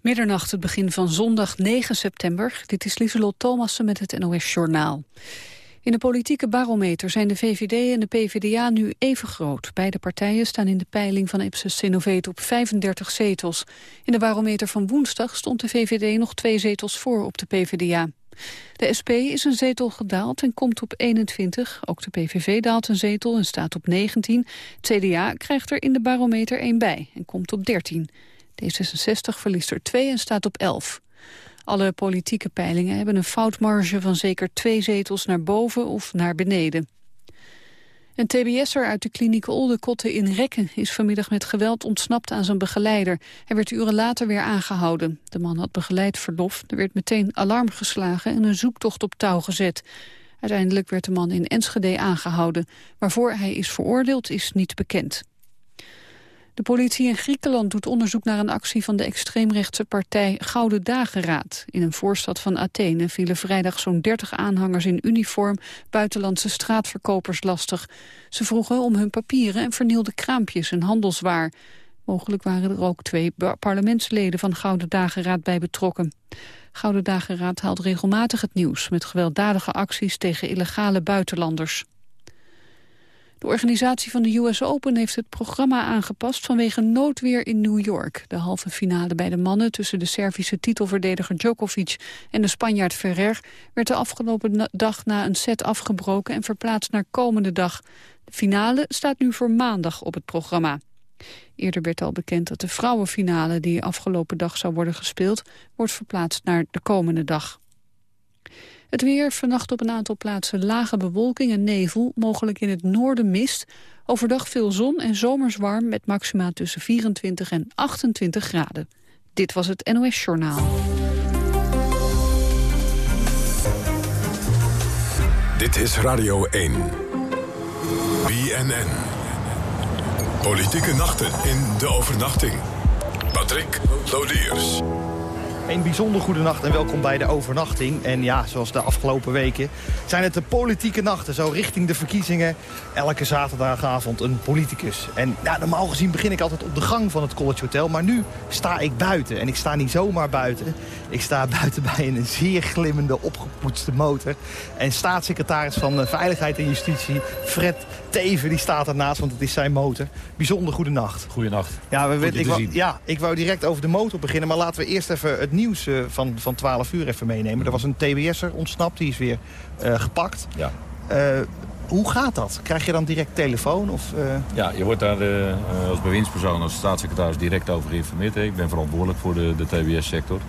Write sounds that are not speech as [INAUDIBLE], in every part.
Middernacht, het begin van zondag 9 september. Dit is Lieselot Thomassen met het NOS-journaal. In de politieke barometer zijn de VVD en de PvdA nu even groot. Beide partijen staan in de peiling van Ipsos Sinoveet op 35 zetels. In de barometer van woensdag stond de VVD nog twee zetels voor op de PvdA. De SP is een zetel gedaald en komt op 21. Ook de PVV daalt een zetel en staat op 19. Het CDA krijgt er in de barometer één bij en komt op 13. D66 verliest er 2 en staat op 11. Alle politieke peilingen hebben een foutmarge van zeker twee zetels naar boven of naar beneden. Een tbs'er uit de kliniek Oldekotte in Rekken is vanmiddag met geweld ontsnapt aan zijn begeleider. Hij werd uren later weer aangehouden. De man had begeleid verlof, er werd meteen alarm geslagen en een zoektocht op touw gezet. Uiteindelijk werd de man in Enschede aangehouden. Waarvoor hij is veroordeeld is niet bekend. De politie in Griekenland doet onderzoek naar een actie van de extreemrechtse partij Gouden Dageraad. In een voorstad van Athene vielen vrijdag zo'n 30 aanhangers in uniform buitenlandse straatverkopers lastig. Ze vroegen om hun papieren en vernielden kraampjes en handelswaar. Mogelijk waren er ook twee parlementsleden van Gouden Dageraad bij betrokken. Gouden Dageraad haalt regelmatig het nieuws met gewelddadige acties tegen illegale buitenlanders. De organisatie van de US Open heeft het programma aangepast vanwege noodweer in New York. De halve finale bij de mannen tussen de Servische titelverdediger Djokovic en de Spanjaard Ferrer werd de afgelopen dag na een set afgebroken en verplaatst naar komende dag. De finale staat nu voor maandag op het programma. Eerder werd al bekend dat de vrouwenfinale die afgelopen dag zou worden gespeeld, wordt verplaatst naar de komende dag. Het weer, vannacht op een aantal plaatsen lage bewolking en nevel, mogelijk in het noorden mist. Overdag veel zon en zomers warm met maxima tussen 24 en 28 graden. Dit was het NOS Journaal. Dit is Radio 1. BNN. Politieke nachten in de overnachting. Patrick Lodiers. Een bijzonder goede nacht en welkom bij de overnachting. En ja, zoals de afgelopen weken zijn het de politieke nachten. Zo richting de verkiezingen. Elke zaterdagavond een politicus. En ja, normaal gezien begin ik altijd op de gang van het College Hotel. Maar nu sta ik buiten. En ik sta niet zomaar buiten. Ik sta [LAUGHS] buiten bij een zeer glimmende, opgepoetste motor. En staatssecretaris van Veiligheid en Justitie, Fred Teven, die staat ernaast, want het is zijn motor. Bijzonder goede nacht. Goedenacht. Ja, we, ik wou, ja, ik wou direct over de motor beginnen. Maar laten we eerst even het nieuws uh, van, van 12 uur even meenemen. Er was een TBS'er ontsnapt, die is weer uh, gepakt. Ja. Uh, hoe gaat dat? Krijg je dan direct telefoon? Of, Ja, je wordt daar als bewindspersoon, als staatssecretaris direct over geïnformeerd. Ik ben verantwoordelijk voor de, de TBS-sector.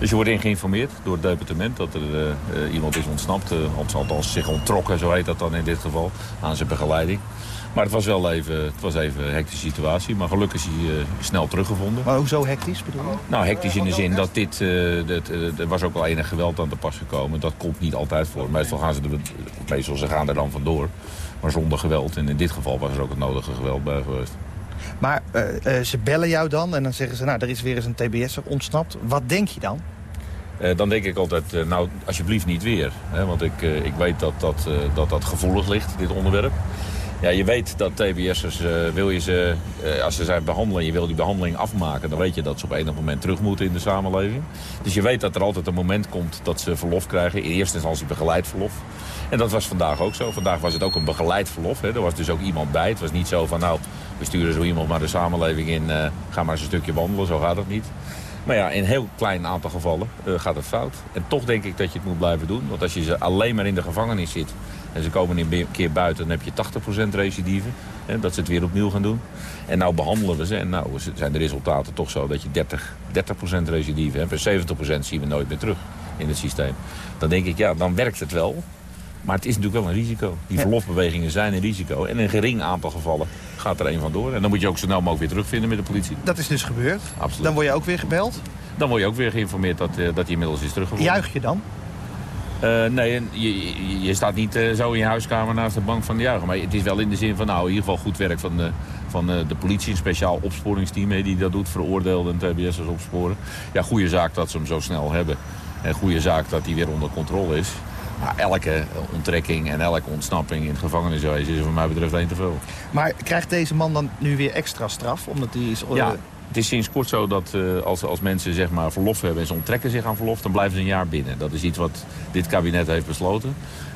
Dus je wordt in geïnformeerd door het departement dat er uh, iemand is ontsnapt. Uh, althans zich onttrokken, zo heet dat dan in dit geval, aan zijn begeleiding. Maar het was wel even, het was even een hectische situatie. Maar gelukkig is hij uh, snel teruggevonden. Maar hoezo hectisch bedoel je? Nou, hectisch in de zin dat dit... er was ook wel enig geweld aan te pas gekomen. Dat komt niet altijd voor. Meestal gaan ze er, meestal ze gaan er dan vandoor. Maar zonder geweld. En in dit geval was er ook het nodige geweld bij geweest. Maar uh, uh, ze bellen jou dan en dan zeggen ze... nou, er is weer eens een TBS'er ontsnapt. Wat denk je dan? Uh, dan denk ik altijd, nou, alsjeblieft niet weer. Hè, want ik, ik weet dat dat, dat dat gevoelig ligt, dit onderwerp. Ja, je weet dat TBS'ers, wil je ze, als ze zijn behandelen... je wil die behandeling afmaken... dan weet je dat ze op enig moment terug moeten in de samenleving. Dus je weet dat er altijd een moment komt dat ze verlof krijgen. In eerste instantie begeleid verlof. En dat was vandaag ook zo. Vandaag was het ook een begeleid verlof. Hè. Er was dus ook iemand bij. Het was niet zo van, nou, we sturen zo iemand maar de samenleving in. Uh, ga maar eens een stukje wandelen, zo gaat het niet. Maar ja, in een heel klein aantal gevallen uh, gaat het fout. En toch denk ik dat je het moet blijven doen. Want als je ze alleen maar in de gevangenis zit... en ze komen een keer buiten, dan heb je 80% recidive. Hè, dat ze het weer opnieuw gaan doen. En nou behandelen we ze. En nou zijn de resultaten toch zo dat je 30, 30% recidive hebt. En 70% zien we nooit meer terug in het systeem. Dan denk ik, ja, dan werkt het wel. Maar het is natuurlijk wel een risico. Die verlofbewegingen zijn een risico. En in een gering aantal gevallen gaat er een van door. En dan moet je ook zo snel mogelijk weer terugvinden met de politie. Dat is dus gebeurd? Absoluut. Dan word je ook weer gebeld? Dan word je ook weer geïnformeerd dat, uh, dat hij inmiddels is teruggevonden. Juich je dan? Uh, nee, je, je, staat niet uh, zo in je huiskamer naast de bank van de juichen. Maar het is wel in de zin van, nou, in ieder geval goed werk van de, van de politie. Een speciaal opsporingsteam he, die dat doet, veroordeelde en TBS'ers opsporen. Ja, goede zaak dat ze hem zo snel hebben. En goede zaak dat hij weer onder controle is. Maar elke onttrekking en elke ontsnapping in het gevangeniswezen is voor mij betreft één te veel. Maar krijgt deze man dan nu weer extra straf? Omdat hij is... Ja, Het is sinds kort zo dat uh, als, als mensen zeg maar, verlof hebben en ze onttrekken zich aan verlof... dan blijven ze een jaar binnen. Dat is iets wat dit kabinet heeft besloten.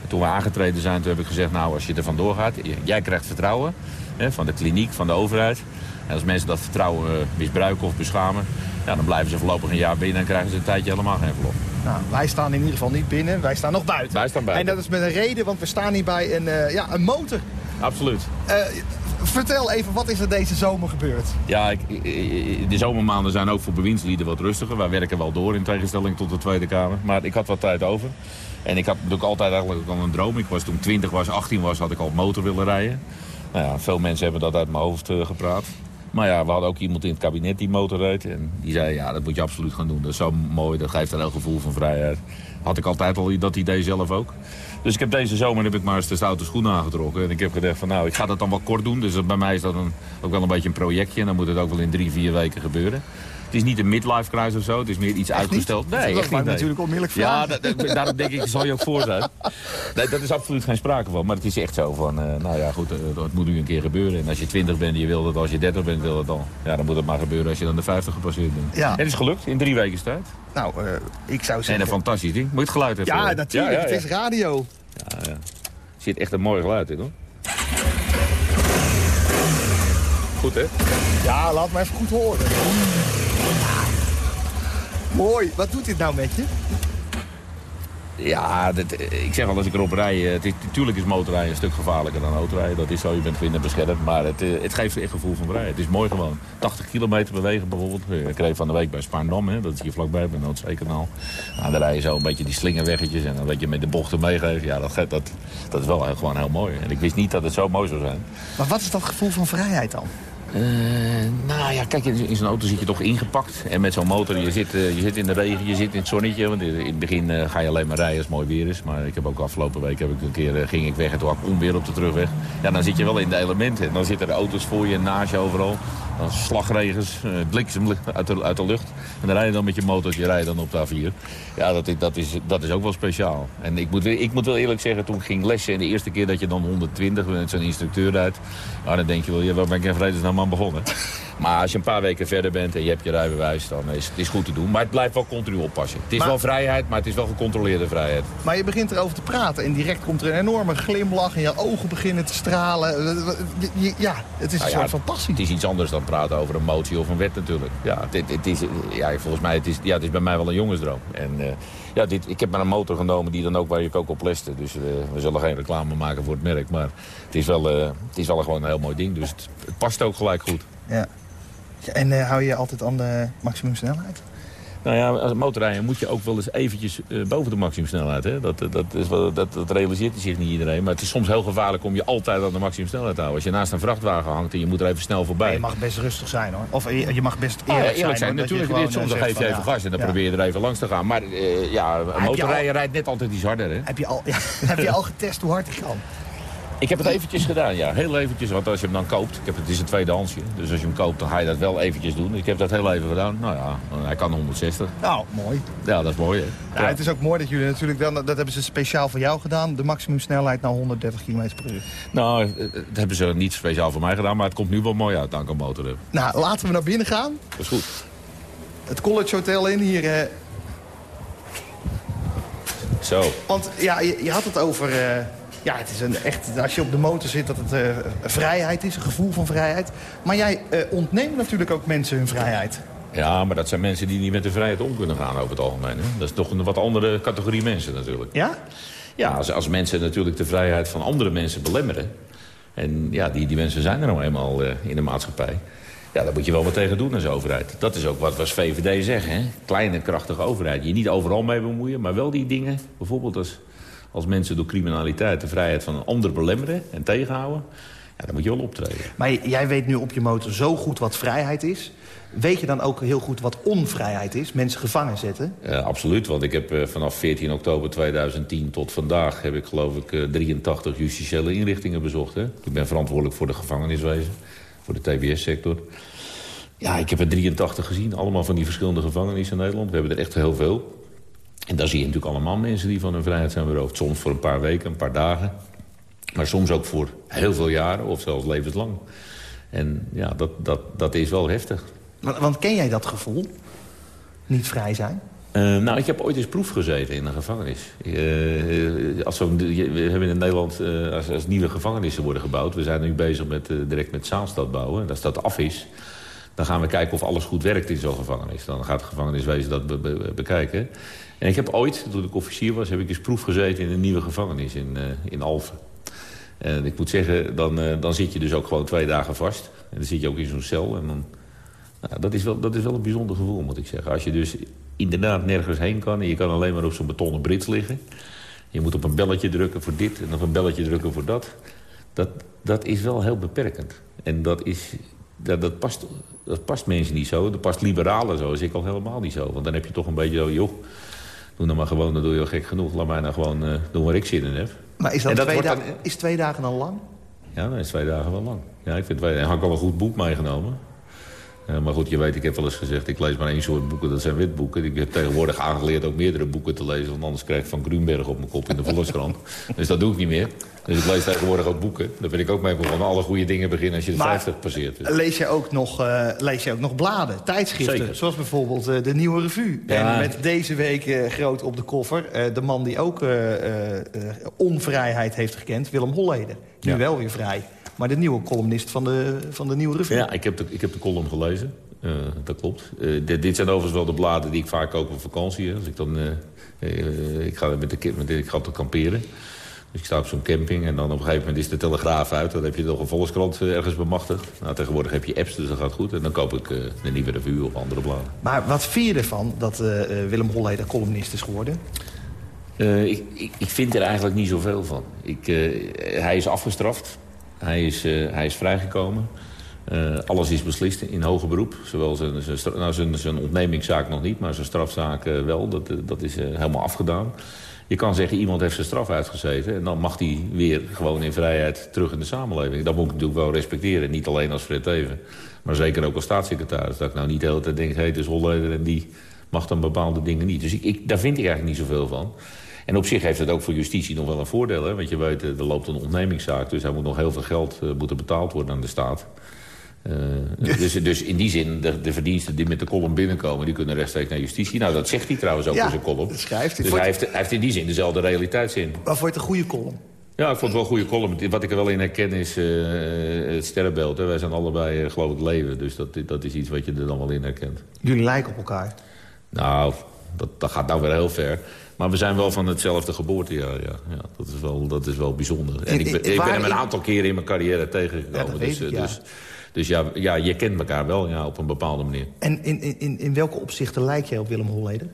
toen we aangetreden zijn, toen heb ik gezegd... nou, als je er vandoor gaat, jij krijgt vertrouwen hè, van de kliniek, van de overheid. En als mensen dat vertrouwen uh, misbruiken of beschamen... Ja, dan blijven ze voorlopig een jaar binnen en krijgen ze een tijdje helemaal geen verlof. Nou, wij staan in ieder geval niet binnen, wij staan nog buiten. Wij staan buiten. En dat is met een reden, want we staan hier bij een, uh, ja, een motor. Absoluut. Uh, vertel even, wat is er deze zomer gebeurd? Ja, ik, de zomermaanden zijn ook voor bewindslieden wat rustiger. Wij werken wel door in tegenstelling tot de Tweede Kamer. Maar ik had wat tijd over. En ik had natuurlijk altijd eigenlijk al een droom. Ik was toen 20 was, 18 was, had ik al motor willen rijden. Nou ja, veel mensen hebben dat uit mijn hoofd uh, gepraat. Maar ja, we hadden ook iemand in het kabinet die motor reed. En die zei, ja, dat moet je absoluut gaan doen. Dat is zo mooi, dat geeft een heel gevoel van vrijheid. Had ik altijd al dat idee zelf ook. Dus ik heb deze zomer heb ik maar eens de stoute schoenen aangetrokken. En ik heb gedacht van nou, ik ga dat dan wel kort doen. Dus bij mij is dat een, ook wel een beetje een projectje. En dan moet het ook wel in drie, vier weken gebeuren. Het is niet een midlife crisis of zo. Het is meer iets uitgesteld. Nee, dat echt niet. natuurlijk onmiddellijk vragen. Ja, dat, daarom denk ik, zal je ook voor zijn. Nee, dat is absoluut geen sprake van. Maar het is echt zo van, uh, nou ja, goed, uh, dat moet nu een keer gebeuren. En als je 20 bent, je wil dat. Als je 30 bent, wil het dan. Ja, dan moet het maar gebeuren als je dan de 50 gepasseerd bent. Ja. En het is gelukt in drie weken tijd. Nou, uh, ik zou zeggen... En een fantastisch ding. Moet je het geluid even Ja, natuurlijk. Ja, ja, het is radio. Ja, ja. Er zit echt een mooi geluid in, hoor. Goed, hè? Ja, laat me even goed horen. Mooi. Wat doet dit nou met je? Ja, dat, ik zeg al als ik erop rij, het is, natuurlijk is motorrijden een stuk gevaarlijker dan autorijden. Dat is zo, je bent minder beschermd. Maar het, het geeft echt gevoel van vrijheid. Het is mooi gewoon. 80 kilometer bewegen bijvoorbeeld. Ik reed van de week bij Spaarndam, hè, dat is hier vlakbij, bij Noordzeekanaal. Nou, dan rij je zo een beetje die slingerweggetjes en dan weet je met de bochten meegeven. Ja, dat, dat, dat is wel gewoon heel mooi. En ik wist niet dat het zo mooi zou zijn. Maar wat is dat gevoel van vrijheid dan? Uh, nou ja, kijk, in zo'n auto zit je toch ingepakt. En met zo'n motor, je zit, uh, je zit in de regen, je zit in het zonnetje. Want in het begin uh, ga je alleen maar rijden als het mooi weer is. Maar ik heb ook afgelopen week heb ik een keer, ging ik weg en toen had ik onweer op de terugweg. Ja, dan zit je wel in de elementen. En dan zitten er auto's voor je en naast je overal. Dan slagregens, bliksem uit de, uit de lucht. En dan rij je dan met je motortje rijden dan op de A4. Ja, dat, dat, is, dat is ook wel speciaal. En ik moet, ik moet wel eerlijk zeggen, toen ik ging lessen... en de eerste keer dat je dan 120 met zo'n instructeur rijdt... Nou, dan denk je wel, ja, waar ben ik in vredesnaam aan begonnen? Maar als je een paar weken verder bent en je hebt je rijbewijs, dan is het is goed te doen. Maar het blijft wel continu oppassen. Het is wel vrijheid, maar het is wel gecontroleerde vrijheid. Maar je begint erover te praten en direct komt er een enorme glimlach... en je ogen beginnen te stralen. Ja, het is een nou soort van passie. Het is iets anders dan praten over een motie of een wet natuurlijk. Ja, het, het is, ja volgens mij het is ja, het is bij mij wel een jongensdroom. En, uh, ja, dit, ik heb maar een motor genomen die dan ook waar ik ook op leste. Dus uh, we zullen geen reclame maken voor het merk. Maar het is wel, uh, het is wel gewoon een heel mooi ding. Dus het, het past ook gelijk goed. Ja. En uh, hou je altijd aan de maximumsnelheid? Nou ja, als motorrijden moet je ook wel eens eventjes uh, boven de maximumsnelheid. Hè? Dat, dat, is wel, dat, dat realiseert zich niet iedereen. Maar het is soms heel gevaarlijk om je altijd aan de maximumsnelheid te houden. Als je naast een vrachtwagen hangt en je moet er even snel voorbij. je mag best rustig zijn hoor. Of je, je mag best eerlijk, ah, ja, eerlijk zijn. Natuurlijk, gewoon, soms geef je even gas en dan probeer je er even langs te gaan. Maar uh, ja, een motorrijder rijdt net altijd iets harder. Hè? Heb je al, [LAUGHS] heb je al getest hoe hard ik kan? Ik heb het eventjes gedaan, ja. Heel eventjes, want als je hem dan koopt... Ik heb, het is een tweedehandsje, dus als je hem koopt, dan ga je dat wel eventjes doen. Ik heb dat heel even gedaan. Nou ja, hij kan 160. Nou, mooi. Ja, dat is mooi, hè. Ja, ja. Het is ook mooi dat jullie natuurlijk... Dan, dat hebben ze speciaal voor jou gedaan. De maximumsnelheid naar 130 km per uur. Nou, dat hebben ze niet speciaal voor mij gedaan. Maar het komt nu wel mooi uit, dank aan motor. Nou, laten we naar binnen gaan. Dat is goed. Het College Hotel in hier... Eh... Zo. Want ja, je, je had het over... Uh... Ja, het is een echt, als je op de motor zit, dat het uh, vrijheid is, een gevoel van vrijheid. Maar jij uh, ontneemt natuurlijk ook mensen hun vrijheid. Ja, maar dat zijn mensen die niet met de vrijheid om kunnen gaan over het algemeen. Hè? Dat is toch een wat andere categorie mensen natuurlijk. Ja? Ja, als, als mensen natuurlijk de vrijheid van andere mensen belemmeren... en ja, die, die mensen zijn er nou eenmaal uh, in de maatschappij... Ja, daar moet je wel wat tegen doen als overheid. Dat is ook wat we als VVD zeggen. Hè? Kleine, krachtige overheid. Je niet overal mee bemoeien, maar wel die dingen. Bijvoorbeeld als als mensen door criminaliteit de vrijheid van een ander belemmeren en tegenhouden... Ja, dan moet je wel optreden. Maar jij weet nu op je motor zo goed wat vrijheid is. Weet je dan ook heel goed wat onvrijheid is? Mensen gevangen zetten? Ja, absoluut, want ik heb uh, vanaf 14 oktober 2010 tot vandaag... heb ik geloof ik uh, 83 justitiële inrichtingen bezocht. Hè? Ik ben verantwoordelijk voor de gevangeniswezen, voor de TBS-sector. Ja, ik heb er 83 gezien, allemaal van die verschillende gevangenissen in Nederland. We hebben er echt heel veel. En dan zie je natuurlijk allemaal mensen die van hun vrijheid zijn beroofd. Soms voor een paar weken, een paar dagen. Maar soms ook voor heel veel jaren of zelfs levenslang. En ja, dat, dat, dat is wel heftig. Want, want ken jij dat gevoel? Niet vrij zijn? Uh, nou, ik heb ooit eens proef gezeten in een gevangenis. Uh, als we, we hebben in Nederland, uh, als, als, nieuwe gevangenissen worden gebouwd... we zijn nu bezig met, direct met Zaanstad bouwen. En als dat af is, dan gaan we kijken of alles goed werkt in zo'n gevangenis. Dan gaat het gevangeniswezen dat be, be, bekijken. En ik heb ooit, toen ik officier was, heb ik eens proef gezeten in een nieuwe gevangenis in, in Alphen. En ik moet zeggen, dan, dan zit je dus ook gewoon twee dagen vast. En dan zit je ook in zo'n cel. En dan, nou, dat, is wel, dat is wel een bijzonder gevoel, moet ik zeggen. Als je dus inderdaad nergens heen kan... en je kan alleen maar op zo'n betonnen brits liggen... je moet op een belletje drukken voor dit en op een belletje drukken voor dat... dat, dat is wel heel beperkend. En dat, is, dat, dat, past, dat past mensen niet zo. Dat past liberalen zo, is ik al helemaal niet zo. Want dan heb je toch een beetje zo... joh, doe nou maar gewoon, dan doe je al gek genoeg. Laat mij nou gewoon uh, doen waar ik zin in heb. Maar is, dat, twee, dan, is twee dagen dan lang? Ja, dan is twee dagen wel lang. Ja, ik vind twee, dan had ik al een goed boek meegenomen. Uh, maar goed, je weet, ik heb wel eens gezegd... ik lees maar één soort boeken, dat zijn witboeken. Ik heb tegenwoordig aangeleerd ook meerdere boeken te lezen... want anders krijg ik van Grunberg op mijn kop in de Volkskrant. [LAUGHS] dus dat doe ik niet meer. Dus ik lees tegenwoordig ook boeken. Daar ben ik ook mee begonnen. Alle goede dingen beginnen als je de maar, 50 passeert. Dus. Lees je, ook nog, uh, lees je ook nog bladen, tijdschriften? Zeker. Zoals bijvoorbeeld uh, de Nieuwe Revue. Ja. En met deze week uh, groot op de koffer... de man die ook onvrijheid heeft gekend, Willem Holleder. Nu ja. wel weer vrij. Maar de nieuwe columnist van de, van de Nieuwe Revue. Ja, ik heb de, ik heb de column gelezen. Uh, dat klopt. Uh, dit, dit, zijn overigens wel de bladen die ik vaak koop op vakantie. Als ik, dan, uh, ik ga met de, met de, ik ga te kamperen. Dus ik sta op zo'n camping en dan op een gegeven moment is de telegraaf uit. Dan heb je nog een volkskrant ergens bemachtigd. Nou, tegenwoordig heb je apps, dus dat gaat goed. En dan koop ik de Nieuwe Revue of andere bladen. Maar wat vind je ervan dat Willem Holleder columnist is geworden? Ik, ik, ik, vind er eigenlijk niet zoveel van. Ik, hij is afgestraft. Hij is, uh, hij is vrijgekomen. Uh, alles is beslist in hoger beroep. Zowel zijn, zijn, nou, zijn, zijn ontnemingszaak nog niet, maar zijn strafzaak uh, wel. Dat, dat is helemaal afgedaan. Je kan zeggen, iemand heeft zijn straf uitgezeten... en dan mag hij weer gewoon in vrijheid terug in de samenleving. Dat moet ik natuurlijk wel respecteren. Niet alleen als Fred Teven, maar zeker ook als staatssecretaris. Dat ik nou niet de hele tijd denk, hé, hey, is Holleder en die mag dan bepaalde dingen niet. Dus ik, daar vind ik eigenlijk niet zoveel van. En op zich heeft het ook voor justitie nog wel een voordeel. Want je weet, er loopt een ontnemingszaak. Dus hij moet nog heel veel geld uh, moeten betaald worden aan de staat. Uh, dus, dus in die zin, de, de, verdiensten die met de column binnenkomen... die kunnen rechtstreeks naar justitie. Nou, dat zegt hij trouwens ook ja, in zijn column. Dat schrijft hij. Dus hij heeft, hij heeft, in die zin dezelfde realiteitszin. Maar vond je het een goede column? Ja, ik vond het wel een goede column. Wat ik er wel in herken is uh, het sterrenbeeld. Hè. Wij zijn allebei, uh, geloof ik, leven. Dus dat, dat is iets wat je er dan wel in herkent. Jullie lijken op elkaar? Nou, dat, dat gaat nou weer heel ver. Maar we zijn wel van hetzelfde geboortejaar, ja. ja dat, is wel, dat is wel bijzonder. En ik ben, ik ben hem een aantal keren in mijn carrière tegengekomen. Ja, dus, ik, ja. dus, dus ja, ja, je kent elkaar wel ja, op een bepaalde manier. En in, in, in welke opzichten lijkt jij op Willem Holleder?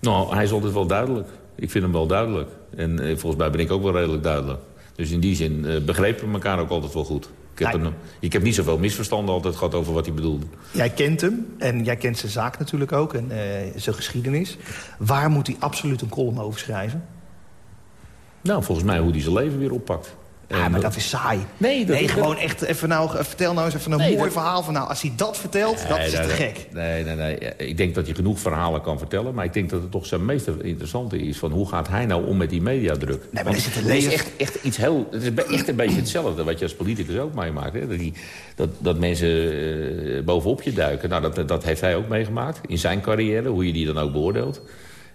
Nou, hij is altijd wel duidelijk. Ik vind hem wel duidelijk. En eh, volgens mij ben ik ook wel redelijk duidelijk. Dus in die zin uh, begrepen we elkaar ook altijd wel goed. Ik heb, ik heb niet zoveel misverstanden altijd gehad over wat hij bedoelde. Jij kent hem en jij kent zijn zaak natuurlijk ook en uh, zijn geschiedenis. Waar moet hij absoluut een column over schrijven? Nou, volgens mij hoe hij zijn leven weer oppakt. Ja, maar dat is saai. Nee, dat nee gewoon echt even nou, vertel nou eens even een mooi verhaal van... nou, als hij dat vertelt, dat is te gek. Nee, nee, nee. Ik denk dat je genoeg verhalen kan vertellen... maar ik denk dat het toch zijn meest interessante is... van hoe gaat hij nou om met die mediadruk? Nee, maar is het, het is echt, echt iets heel... Het is echt een beetje hetzelfde wat je als politicus ook meemaakt. Hè? Dat, die, dat, dat mensen uh, bovenop je duiken. Nou, dat, dat heeft hij ook meegemaakt in zijn carrière. Hoe je die dan ook beoordeelt.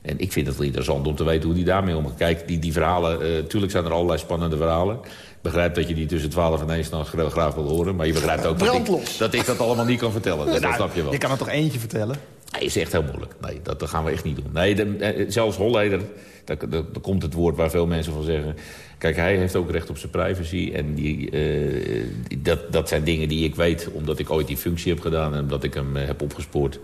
En ik vind het wel interessant om te weten hoe die daarmee omgaat. Kijk, die, die verhalen, uh, tuurlijk zijn er allerlei spannende verhalen. Ik begrijp dat je die tussen 12 en 1 s'nachts graag wil horen. Maar je begrijpt ook dat ik, dat ik, dat allemaal niet kan vertellen. Dus dat snap je wel. Je kan er toch eentje vertellen? Nee, is echt heel moeilijk. Nee, dat, dat gaan we echt niet doen. Nee, de, eh, zelfs Holleder, daar, daar, komt het woord waar veel mensen van zeggen... Kijk, hij heeft ook recht op zijn privacy. En die, uh, dat, dat zijn dingen die ik weet omdat ik ooit die functie heb gedaan... en omdat ik hem heb opgespoord.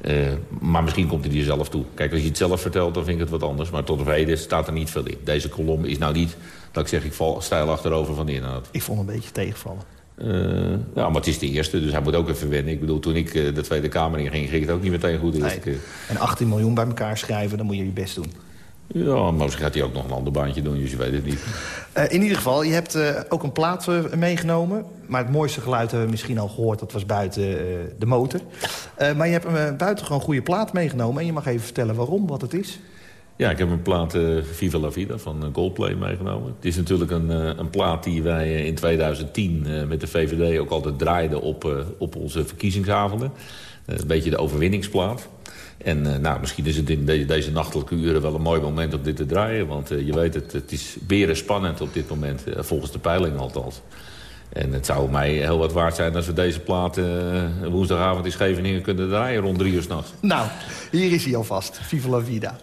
Uh, maar misschien komt hij er zelf toe. Kijk, als je het zelf vertelt, dan vind ik het wat anders. Maar tot op heden staat er niet veel in. Deze kolom is nou niet dat ik zeg, ik val stijl achterover van de inhoud. Ik vond een beetje tegenvallen. Uh, ja, maar het is de eerste, dus hij moet ook even wennen. Ik bedoel, toen ik uh, de Tweede Kamer in ging, ging het ook niet meteen goed de keer. En 18 miljoen bij elkaar schrijven, dan moet je je best doen. Ja, maar misschien gaat hij ook nog een ander baantje doen, dus je weet het niet. Uh, in ieder geval, je hebt uh, ook een plaat uh, meegenomen. Maar het mooiste geluid hebben we misschien al gehoord. Dat was buiten de motor. maar je hebt een buitengewoon goede plaat meegenomen. En je mag even vertellen waarom, wat het is. Ja, ik heb een plaat Viva la Vida van Goldplay meegenomen. Het is natuurlijk een, een plaat die wij in 2010 met de VVD ook altijd draaiden op, op onze verkiezingsavonden. een beetje de overwinningsplaat. En nou, misschien is het in deze nachtelijke uren wel een mooi moment om dit te draaien. Want je weet het, het is beren spannend op dit moment, volgens de peiling althans. En het zou mij heel wat waard zijn als we deze plaat woensdagavond in Scheveningen kunnen draaien rond drie uur s'nachts. Nou, hier is hij alvast. Viva la vida.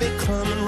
They come.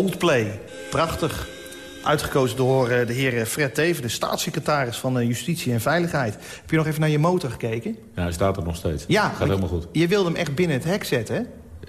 Coldplay. Prachtig. Uitgekozen door eh, de heer Fred Teven, de staatssecretaris van eh, Justitie en Veiligheid. Heb je nog even naar je motor gekeken? Ja, hij staat er nog steeds. Ja, gaat helemaal goed. Je wilde hem echt binnen het hek zetten, hè?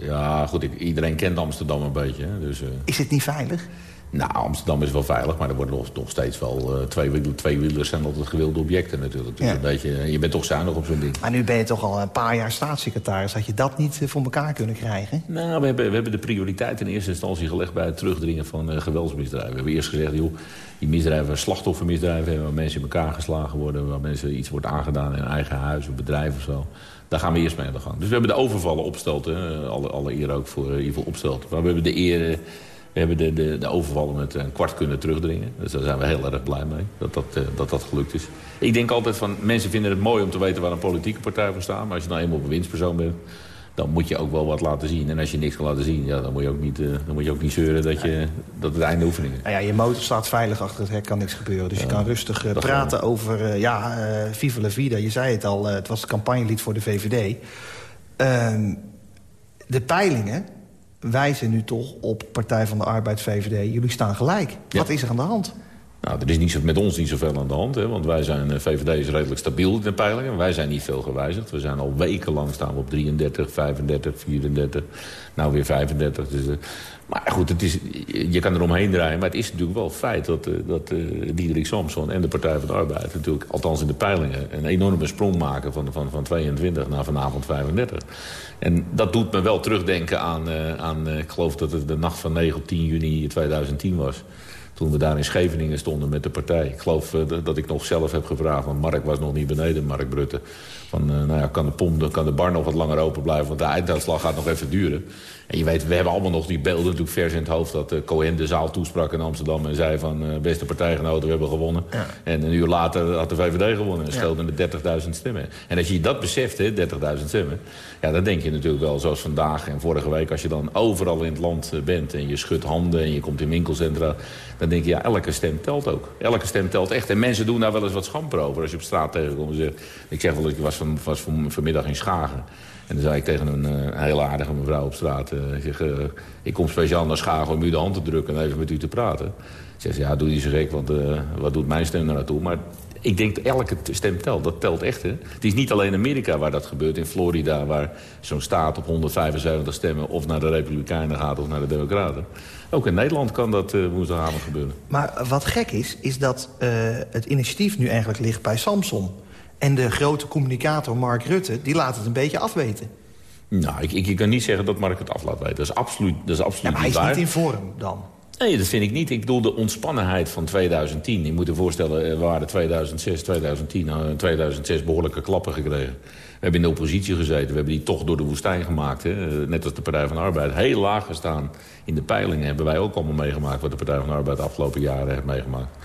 Ja, goed. iedereen kent Amsterdam een beetje. Hè? Dus, uh... Is het niet veilig? Nou, Amsterdam is wel veilig, maar er worden nog, steeds wel... Uh, twee, twee wielers zijn altijd gewilde objecten natuurlijk. Dus een beetje, je bent toch zuinig op zo'n ding. Maar nu ben je toch al een paar jaar staatssecretaris. Had je dat niet uh, voor elkaar kunnen krijgen? Nou, we hebben, we hebben de prioriteit in eerste instantie gelegd... bij het terugdringen van uh, geweldsmisdrijven. We hebben eerst gezegd, joh, die misdrijven, slachtoffermisdrijven... hebben waar mensen in elkaar geslagen worden... waar mensen iets wordt aangedaan in eigen huis of bedrijf of zo... Daar gaan we eerst mee aan de gang. Dus we hebben de overvallen opsteld. Alle, alle eer ook voor in ieder geval opsteld. Maar we hebben de eer we hebben de, de, de, overvallen met een kwart kunnen terugdringen. Dus daar zijn we heel erg blij mee, dat dat, uh, dat dat gelukt is. Ik denk altijd van, mensen vinden het mooi om te weten waar een politieke partij voor staat. Maar als je nou eenmaal bewindspersoon bent, dan moet je ook wel wat laten zien. En als je niks kan laten zien, ja, dan, moet je ook niet, uh, dan moet je ook niet zeuren dat, je, dat het einde oefening is. Nou ja, je motor staat veilig achter het hek, kan niks gebeuren. Dus je kan rustig uh, praten over, ja, Viva la Vida. Je zei het al, het was het campagnelied voor de VVD. Ehm, de peilingen wijzen nu toch op Partij van de Arbeid, VVD. Jullie staan gelijk. Ja. Wat is er aan de hand? Nou, er is niet zo, met ons niet zoveel aan de hand. Hè, want wij zijn, VVD is redelijk stabiel in de peilingen. Wij zijn niet veel gewijzigd. We zijn al wekenlang staan we op 33, 35, 34. Nou weer 35. Dus, uh, maar goed, het is, je kan er omheen draaien. Maar het is natuurlijk wel feit dat, uh, dat uh, Diederik Samson en de Partij van de Arbeid... natuurlijk, althans in de peilingen, een enorme sprong maken... van, van, van 22 naar vanavond 35. En dat doet me wel terugdenken aan, uh, aan ik geloof dat het de nacht van 9 op 10 juni 2010 was toen we daar in Scheveningen stonden met de partij. Ik geloof dat ik nog zelf heb gevraagd, want Mark was nog niet beneden, Mark Brutte. Van, uh, nou ja, kan de, pom, kan de bar nog wat langer open blijven, want de einduitslag gaat nog even duren. En je weet, we hebben allemaal nog die beelden natuurlijk vers in het hoofd... dat uh, Cohen de zaal toesprak in Amsterdam en zei van... Uh, beste partijgenoten, we hebben gewonnen. Ja. En een uur later had de VVD gewonnen en scheelde ja. met 30.000 stemmen. En als je dat beseft, 30.000 stemmen... ja, dan denk je natuurlijk wel, zoals vandaag en vorige week... als je dan overal in het land bent en je schudt handen en je komt in winkelcentra... dan denk je, ja, elke stem telt ook. Elke stem telt echt. En mensen doen daar wel eens wat schamper over. Als je op straat tegenkomt en zegt... ik zeg wel, ik was, van, was van, vanmiddag in Schagen... En dan zei ik tegen een, uh, een hele aardige mevrouw op straat... Uh, ik, zeg, uh, ik kom speciaal naar Schagen om u de hand te drukken en even met u te praten. Ze ja, doe niet zo gek, want wat doet mijn stem er naartoe? Maar ik denk dat elke stem telt. Dat telt echt, hè? Het is niet alleen Amerika waar dat gebeurt. In Florida, waar zo'n staat op 175 stemmen... of naar de Republikeinen gaat of naar de Democraten. Ook in Nederland kan dat uh, woensdagavond gebeuren. Maar wat gek is, is dat het initiatief nu eigenlijk ligt bij Samson. En de grote communicator Mark Rutte, die laat het een beetje afweten. Nou, ik, ik, ik kan niet zeggen dat Mark het af laat weten. Dat is absoluut, dat is absoluut ja, maar niet hij waar. is niet in vorm dan. Nee, dat vind ik niet. Ik bedoel de ontspannenheid van 2010. Je moet je voorstellen, we waren 2006, 2010, uh, 2006 behoorlijke klappen gekregen. We hebben in de oppositie gezeten. We hebben die toch door de woestijn gemaakt. Hè. Net als de Partij van de Arbeid. Heel laag gestaan in de peilingen hebben wij ook allemaal meegemaakt... wat de Partij van de Arbeid de afgelopen jaren heeft meegemaakt.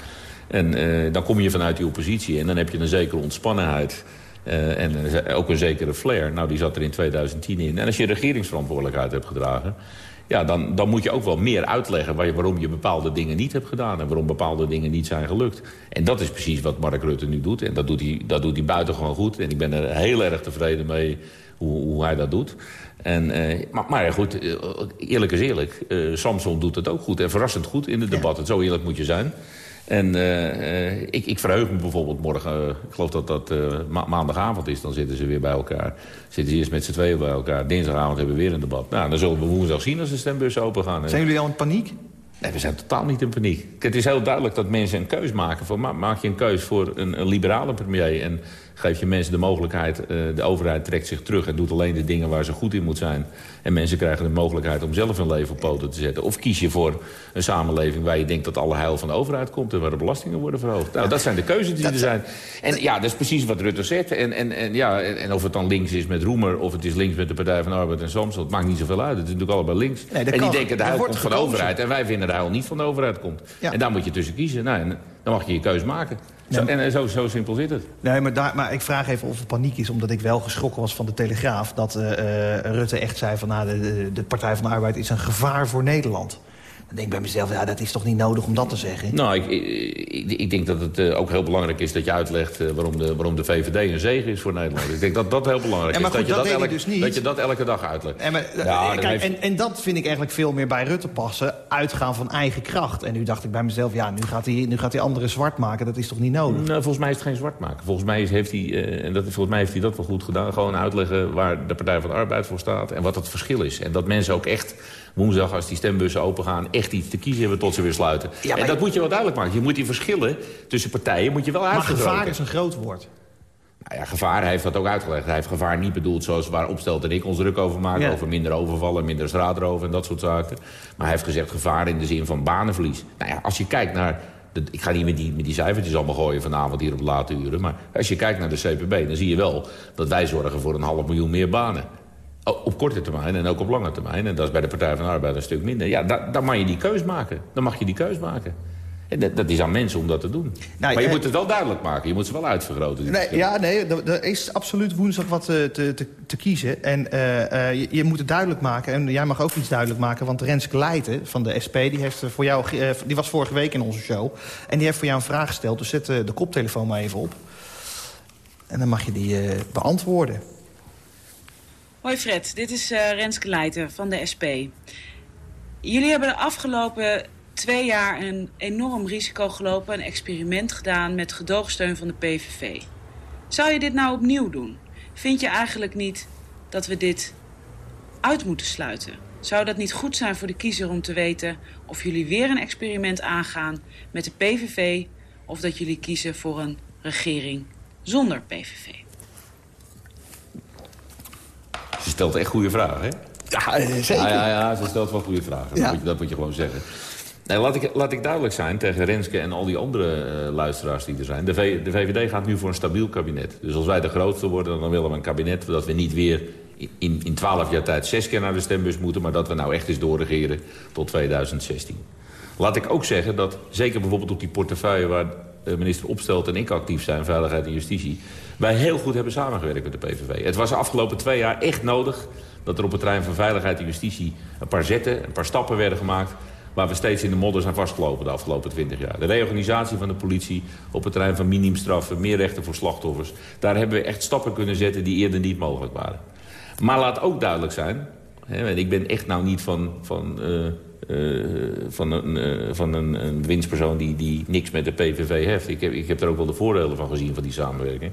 En uh, dan kom je vanuit die oppositie en dan heb je een zekere ontspannenheid... Uh, en ook een zekere flair. Nou, die zat er in 2010 in. En als je regeringsverantwoordelijkheid hebt gedragen... ja, dan, dan moet je ook wel meer uitleggen waar je, waarom je bepaalde dingen niet hebt gedaan... en waarom bepaalde dingen niet zijn gelukt. En dat is precies wat Mark Rutte nu doet. En dat doet hij, dat doet hij buitengewoon goed. En ik ben er heel erg tevreden mee hoe, hoe hij dat doet. En, maar, maar goed, eerlijk is eerlijk. Uh, Samson doet het ook goed en verrassend goed in de debatten. Ja. Zo eerlijk moet je zijn. En uh, ik, ik verheug me bijvoorbeeld morgen, uh, ik geloof dat dat uh, ma maandagavond is... dan zitten ze weer bij elkaar. Zitten ze eerst met z'n tweeën bij elkaar. Dinsdagavond hebben we weer een debat. Nou, dan zullen we woensdag zien als de stembussen open gaan. Zijn jullie al in paniek? Nee, we zijn totaal niet in paniek. Het is heel duidelijk dat mensen een keus maken. Voor, maak je een keus voor een, een liberale premier... en geef je mensen de mogelijkheid, uh, de overheid trekt zich terug... en doet alleen de dingen waar ze goed in moet zijn. En mensen krijgen de mogelijkheid om zelf hun leven op poten te zetten. Of kies je voor een samenleving waar je denkt dat alle heil van de overheid komt... en waar de belastingen worden verhoogd. Nou, dat zijn de keuzes die dat er zijn. En ja, dat is precies wat Rutte zegt. En, en, en, ja, en of het dan links is met Roemer... of het is links met de Partij van de Arbeid en Samson... het maakt niet zoveel uit. Het is natuurlijk allebei links. Nee, en die kan, denken de heil komt van de overheid. En wij vinden de heil niet van de overheid komt. Ja. En daar moet je tussen kiezen. Nou, en dan mag je je keus maken. Zo, nee, en zo, zo, simpel zit het. Nee, maar, daar, maar ik vraag even of er paniek is... omdat ik wel geschrokken was van de Telegraaf... dat uh, uh, Rutte echt zei van nou, de, de Partij van de Arbeid is een gevaar voor Nederland. Dan denk ik bij mezelf, ja, dat is toch niet nodig om dat te zeggen? Nou, ik, ik, ik denk dat het uh, ook heel belangrijk is dat je uitlegt... Uh, waarom, de, waarom de VVD een zegen is voor Nederland. Ik denk dat dat heel belangrijk ja, is. Goed, dat, dat, je dat, elk, dus niet. dat je dat elke dag uitlegt. En, maar, ja, kijk, heeft... en, en dat vind ik eigenlijk veel meer bij Rutte passen. Uitgaan van eigen kracht. En nu dacht ik bij mezelf, ja, nu gaat hij, nu gaat hij anderen zwart maken. Dat is toch niet nodig? Nou, volgens mij is het geen zwart maken. Volgens mij heeft hij, uh, en dat, volgens mij heeft hij dat wel goed gedaan. Gewoon uitleggen waar de Partij van de Arbeid voor staat... en wat het verschil is. En dat mensen ook echt woensdag als die stembussen opengaan... echt iets te kiezen hebben tot ze weer sluiten. en dat moet je wel duidelijk maken. Je moet die verschillen tussen partijen moet je wel uitvergroten. Maar gevaar is een groot woord. Nou ja, gevaar, hij heeft dat ook uitgelegd. Hij heeft gevaar niet bedoeld zoals waar Opstelt en ik ons druk over maken... over minder overvallen, minder straatroven en dat soort zaken. Maar hij heeft gezegd gevaar in de zin van banenverlies. Nou ja, als je kijkt naar... Ik ga niet met die, met die cijfertjes allemaal gooien vanavond hier op late uren... maar als je kijkt naar de CPB, dan zie je wel dat wij zorgen voor een half miljoen meer banen. Op korte termijn en ook op lange termijn. En dat is bij de Partij van de Arbeid een stuk minder. Ja, dan mag je die keus maken. Dan mag je die keus maken. Dat, dat, is aan mensen om dat te doen. Nou, maar je moet het wel duidelijk maken. Je moet ze wel uitvergroten. Nee, ja, nee, er is absoluut woensdag wat eh, te, te, te kiezen. En uh, je, je, moet het duidelijk maken. En jij mag ook iets duidelijk maken. Want Renske Leijten van de SP, die, heeft voor jou, die was vorige week in onze show. En die heeft voor jou een vraag gesteld. Dus zet de koptelefoon maar even op. En dan mag je die beantwoorden. Hoi Fred, dit is Renske Leijten van de SP. Jullie hebben de afgelopen twee jaar een enorm risico gelopen, een experiment gedaan met gedoogsteun van de PVV. Zou je dit nou opnieuw doen? Vind je eigenlijk niet dat we dit uit moeten sluiten? Zou dat niet goed zijn voor de kiezer om te weten of jullie weer een experiment aangaan met de PVV of dat jullie kiezen voor een regering zonder PVV? Ze stelt echt goede vragen, hè? Ja, eh, zeker. Ja, ja, ja, ze stelt wel goede vragen. Dat, moet je, dat, moet je, gewoon zeggen. Nee, laat, ik, laat ik duidelijk zijn tegen Renske en al die andere uh, luisteraars die er zijn. De, v, de, VVD gaat nu voor een stabiel kabinet. Dus als wij de grootste worden, dan willen we een kabinet... dat we niet weer in twaalf jaar tijd zes keer naar de stembus moeten... maar dat we nou echt eens doorregeren tot 2016. Laat ik ook zeggen dat, zeker bijvoorbeeld op die portefeuille... waar de minister Opstelt en ik actief zijn, Veiligheid en Justitie... wij heel goed hebben samengewerkt met de PVV. Het was de afgelopen twee jaar echt nodig dat er op het terrein van Veiligheid en Justitie... een paar zetten, een paar stappen werden gemaakt waar we steeds in de modder zijn vastgelopen de afgelopen twintig jaar. De reorganisatie van de politie op het terrein van minimumstraffen, meer rechten voor slachtoffers. Daar hebben we echt stappen kunnen zetten die eerder niet mogelijk waren. Maar laat ook duidelijk zijn, hè, ik ben echt nou niet van, van, uh, uh, van, een, uh, van een, een, winstpersoon die, die niks met de PVV heeft. Ik heb, ik heb er ook wel de voordelen van gezien van die samenwerking.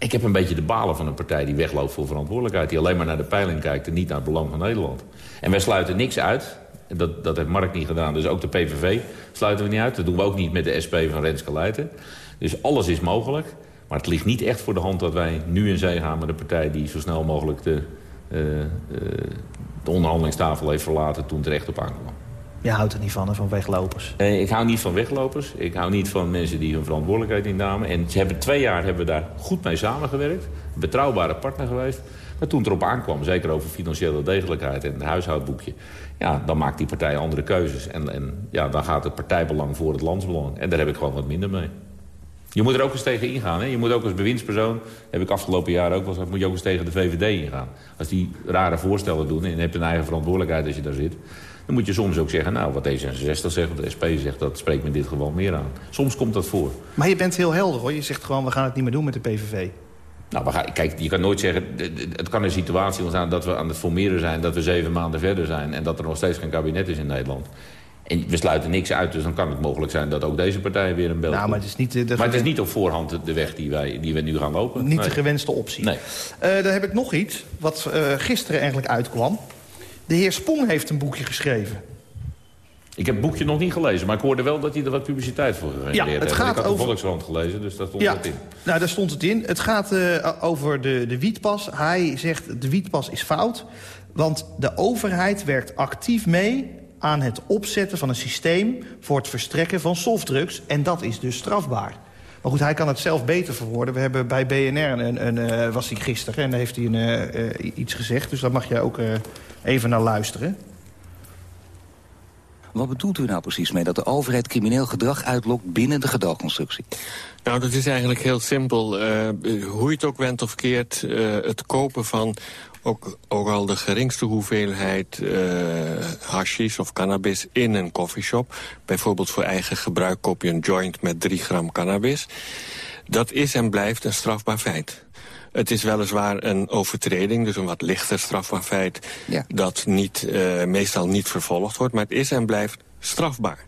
Ik heb een beetje de balen van een partij die wegloopt voor verantwoordelijkheid. Die alleen maar naar de peiling kijkt en niet naar het belang van Nederland. En wij sluiten niks uit dat, dat heeft Mark niet gedaan. Dus ook de PVV sluiten we niet uit. Dat doen we ook niet met de SP van Renske Leijten. Dus alles is mogelijk. Maar het ligt niet echt voor de hand dat wij nu in zee gaan met een partij... die zo snel mogelijk de, uh, de onderhandelingstafel heeft verlaten toen het er echt op aankwam. Je houdt er niet van, van weglopers? ik hou niet van weglopers. Ik hou niet van mensen die hun verantwoordelijkheid niet namen. En ze hebben twee jaar hebben we daar goed mee samengewerkt. Een betrouwbare partner geweest. Maar toen het erop aankwam, zeker over financiële degelijkheid en het huishoudboekje... ja, dan maakt die partij andere keuzes. En, en ja, dan gaat het partijbelang voor het landsbelang. En daar heb ik gewoon wat minder mee. Je moet er ook eens tegen ingaan. Hè? Je moet ook als bewindspersoon, heb ik afgelopen jaar ook wel gezegd... moet je ook eens tegen de VVD ingaan. Als die rare voorstellen doen en je hebt een eigen verantwoordelijkheid als je daar zit... dan moet je soms ook zeggen, nou, wat D66 zegt, wat de SP zegt... dat spreekt me dit gewoon meer aan. Soms komt dat voor. Maar je bent heel helder, hoor. Je zegt gewoon, we gaan het niet meer doen met de PVV. Nou, gaan, kijk, je kan nooit zeggen... Het kan een situatie ontstaan dat we aan het formeren zijn... dat we zeven maanden verder zijn... en dat er nog steeds geen kabinet is in Nederland. En we sluiten niks uit, dus dan kan het mogelijk zijn... dat ook deze partij weer een bel nou, maar het is niet de, Maar het is niet op voorhand de weg die, wij, die we nu gaan lopen. Niet de gewenste optie. Nee. Uh, dan heb ik nog iets, wat uh, gisteren eigenlijk uitkwam. De heer Spong heeft een boekje geschreven. Ik heb het boekje nog niet gelezen, maar ik hoorde wel dat hij er wat publiciteit voor gegeven ja, het Gaat ik had over... de gelezen, dus daar stond ja, het in. Nou, daar stond het in. Het gaat uh, over de, de wietpas. Hij zegt de wietpas is fout, want de overheid werkt actief mee aan het opzetten van een systeem voor het verstrekken van softdrugs. En dat is dus strafbaar. Maar goed, hij kan het zelf beter verwoorden. We hebben bij BNR, een, een, uh, was hij gisteren, en daar heeft hij een, uh, iets gezegd. Dus daar mag je ook even naar luisteren. Wat bedoelt u nou precies mee dat de overheid crimineel gedrag uitlokt binnen de gedoogconstructie? Nou, dat is eigenlijk heel simpel. Uh, hoe je het ook went of keert, uh, het kopen van ook, ook al de geringste hoeveelheid uh, hashish of cannabis in een coffeeshop. Bijvoorbeeld voor eigen gebruik koop je een joint met 3 gram cannabis. Dat is en blijft een strafbaar feit. Het is weliswaar een overtreding, dus een wat lichter strafbaar feit... Ja. dat niet, uh, meestal niet vervolgd wordt, maar het is en blijft strafbaar.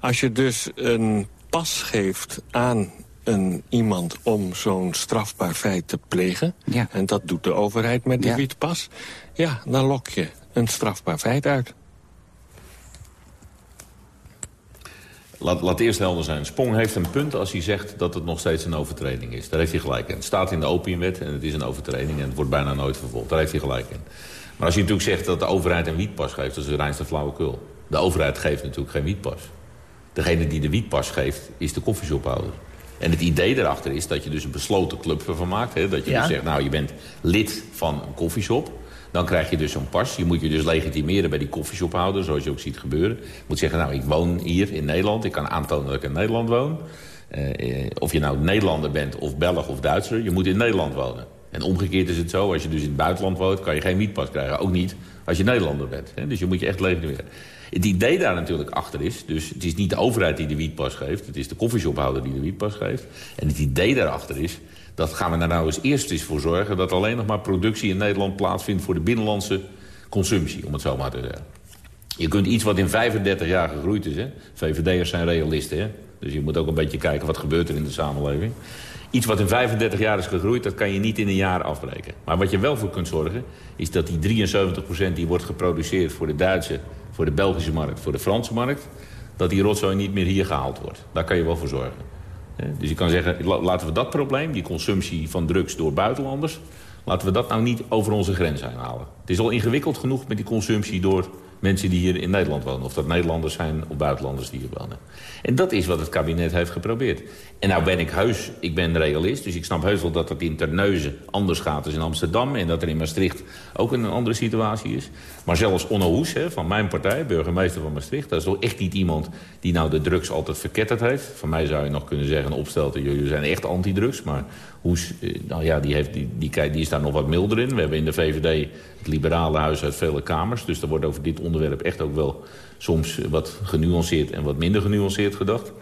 Als je dus een pas geeft aan een iemand om zo'n strafbaar feit te plegen. En dat doet de overheid met de ja. wietpas. Ja, dan lok je een strafbaar feit uit. Laat, laat eerst helder zijn. Sprong heeft een punt als hij zegt dat het nog steeds een overtreding is. Daar heeft hij gelijk in. Het staat in de opiumwet en het is een overtreding... en het wordt bijna nooit vervolgd. Daar heeft hij gelijk in. Maar als je natuurlijk zegt dat de overheid een wietpas geeft... dat is de reinste flauwekul. De overheid geeft natuurlijk geen wietpas. Degene die de wietpas geeft, is de koffieshophouder. En het idee daarachter is dat je dus een besloten club ervan maakt. Hè? Dat je dus zegt, nou, je bent lid van een koffieshop. Dan krijg je dus zo'n pas. Je moet je dus legitimeren bij die koffieshophouder, zoals je ook ziet gebeuren. Je moet zeggen, nou, ik woon hier in Nederland. Ik kan aantonen dat ik in Nederland woon. Uh, of je nou Nederlander bent of Belg of Duitser, je moet in Nederland wonen. En omgekeerd is het zo, als je dus in het buitenland woont... kan je geen wietpas krijgen. Ook niet als je Nederlander bent. Hè? Dus je moet je echt legitimeren. Het idee daar natuurlijk achter is... dus het is niet de overheid die de wietpas geeft... het is de koffieshophouder die de wietpas geeft. En het idee daarachter is... dat gaan we daar nou eens eerst eens voor zorgen... dat alleen nog maar productie in Nederland plaatsvindt... voor de binnenlandse consumptie, om het zo maar te zeggen. Je kunt iets wat in 35 jaar gegroeid is... VVD'ers zijn realisten, hè? dus je moet ook een beetje kijken... wat gebeurt er in de samenleving. Iets wat in 35 jaar is gegroeid, dat kan je niet in een jaar afbreken. Maar wat je wel voor kunt zorgen, is dat die 73% die wordt geproduceerd voor de Duitse voor de Belgische markt, voor de Franse markt... dat die rotzooi niet meer hier gehaald wordt. Daar kan je wel voor zorgen. Dus je kan zeggen, laten we dat probleem, die consumptie van drugs door buitenlanders... laten we dat nou niet over onze grens heen halen. Het is al ingewikkeld genoeg met die consumptie door mensen die hier in Nederland wonen. Of dat Nederlanders zijn of buitenlanders die hier wonen. En dat is wat het kabinet heeft geprobeerd. En nou ben ik heus, ik ben realist, dus ik snap heus wel dat dat in Terneuzen anders gaat dan in Amsterdam. En dat er in Maastricht ook een andere situatie is. Maar zelfs Onno Hoes hè, van mijn partij, burgemeester van Maastricht... dat is toch echt niet iemand die nou de drugs altijd verketterd heeft. Van mij zou je nog kunnen zeggen, opstelten, jullie zijn echt antidrugs. Maar Hoes, eh, nou ja, die, heeft, die, die, die is daar nog wat milder in. We hebben in de VVD het liberale huis uit vele kamers. Dus er wordt over dit onderwerp echt ook wel soms wat genuanceerd en wat minder genuanceerd gedacht.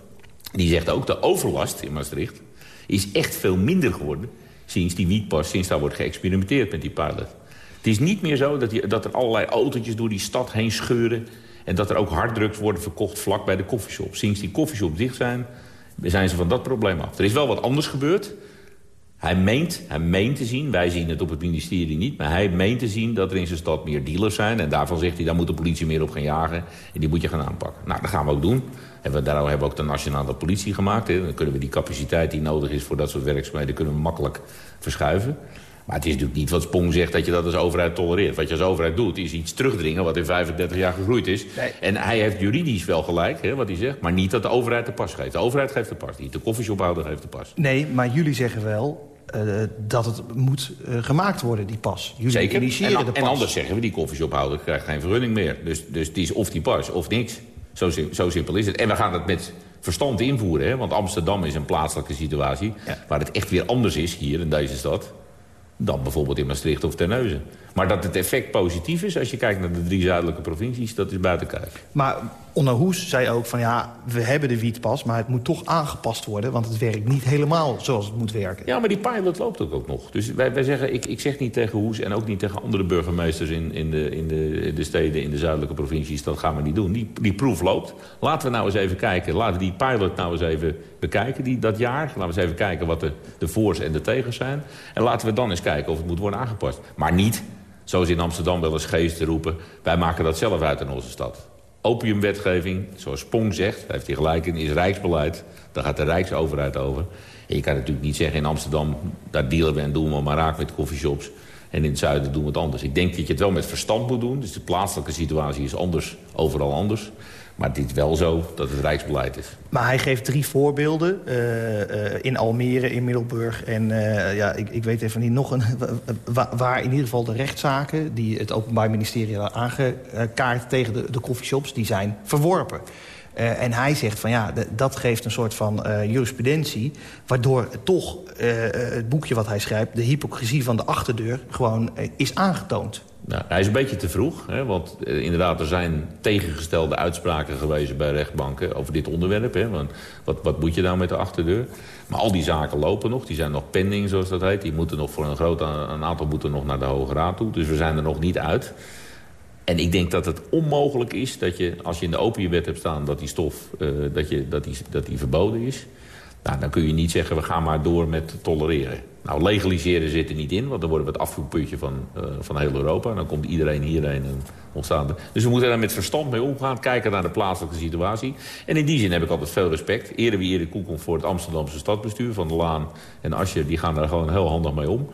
Die zegt ook, de overlast in Maastricht is echt veel minder geworden... sinds die wietpas, sinds daar wordt geëxperimenteerd met die pilot. Het is niet meer zo dat, dat er allerlei autootjes door die stad heen scheuren... en dat er ook harddrugs worden verkocht vlak bij de koffieshop. Sinds die koffieshops dicht zijn, zijn ze van dat probleem af. Er is wel wat anders gebeurd. Hij meent, hij meent te zien, wij zien het op het ministerie niet... maar hij meent te zien dat er in zijn stad meer dealers zijn... en daarvan zegt hij, daar moet de politie meer op gaan jagen... en die moet je gaan aanpakken. Nou, dat gaan we ook doen. En we, daarom hebben we ook de nationale politie gemaakt. Hè. Dan kunnen we die capaciteit die nodig is voor dat soort werkzaamheden... kunnen we makkelijk verschuiven. Maar het is natuurlijk niet wat Spong zegt dat je dat als overheid tolereert. Wat je als overheid doet, is iets terugdringen wat in 35 jaar gegroeid is. En hij heeft juridisch wel gelijk, hè, wat hij zegt. Maar niet dat de overheid de pas geeft. De overheid geeft de pas niet. De koffieshophouder geeft de pas. Nee, maar jullie zeggen wel... Uh, dat het moet uh, gemaakt worden, die pas. Jullie Zeker. initiëren en, de pas. En anders zeggen we, die koffieshophouder krijgt geen vergunning meer. Dus, dus het is of die pas of niks. Zo, zo simpel is het. En we gaan het met verstand invoeren. Hè? Want Amsterdam is een plaatselijke situatie... Ja. waar het echt weer anders is hier in deze stad dan bijvoorbeeld in Maastricht of Terneuzen. Maar dat het effect positief is als je kijkt naar de drie zuidelijke provincies... dat is buiten kijf. Maar Onno Hoes zei ook van ja, we hebben de wietpas... maar het moet toch aangepast worden, want het werkt niet helemaal zoals het moet werken. Ja, maar die pilot loopt ook, ook nog. Dus wij, wij zeggen, ik, ik zeg niet tegen Hoes en ook niet tegen andere burgemeesters... in, in, de, in de, de steden, in de zuidelijke provincies, dat gaan we niet doen. Die, die proef loopt. Laten we nou eens even kijken, laten we die pilot nou eens even bekijken die, dat jaar. Laten we eens even kijken wat de, de voor's en de tegens zijn. En laten we dan eens kijken of het moet worden aangepast. Maar niet, zoals in Amsterdam wel eens geest roepen... wij maken dat zelf uit in onze stad. Opiumwetgeving, zoals Spong zegt, daar heeft hij gelijk in, is rijksbeleid. Daar gaat de rijksoverheid over. En je kan natuurlijk niet zeggen in Amsterdam, daar dealen we en doen we maar raak met coffeeshops. En in het zuiden doen we het anders. Ik denk dat je het wel met verstand moet doen. Dus de plaatselijke situatie is anders, overal anders. Maar is wel zo dat het rijksbeleid is. Maar hij geeft drie voorbeelden. Uh, uh, in Almere, in Middelburg en uh, ja, ik, ik, weet even niet nog een... waar in ieder geval de rechtszaken die het Openbaar Ministerie had aangekaart tegen de, de die zijn verworpen. En hij zegt van ja, dat geeft een soort van jurisprudentie... waardoor toch het boekje wat hij schrijft... de hypocrisie van de achterdeur gewoon is aangetoond. Nou, hij is een beetje te vroeg, hè, want uh, inderdaad, er zijn tegengestelde uitspraken geweest bij rechtbanken over dit onderwerp. Hè, want wat, wat moet je nou met de achterdeur? Maar al die zaken lopen nog, die zijn nog pending, zoals dat heet. Die moeten nog voor een groot aantal moeten nog naar de Hoge Raad toe. Dus we zijn er nog niet uit. En ik denk dat het onmogelijk is dat je, als je in de opiumwet hebt staan... dat die stof uh, dat je, dat die, dat die verboden is... Nou, dan kun je niet zeggen, we gaan maar door met tolereren. Nou, legaliseren zit er niet in, want dan worden we het afvoerputje van, uh, van heel Europa. En dan komt iedereen hierheen en ontstaan. Dus we moeten daar met verstand mee omgaan, kijken naar de plaatselijke situatie. En in die zin heb ik altijd veel respect. Eerder wie eerder komt voor het Amsterdamse stadsbestuur van de Laan en Asje, die gaan daar gewoon heel handig mee om.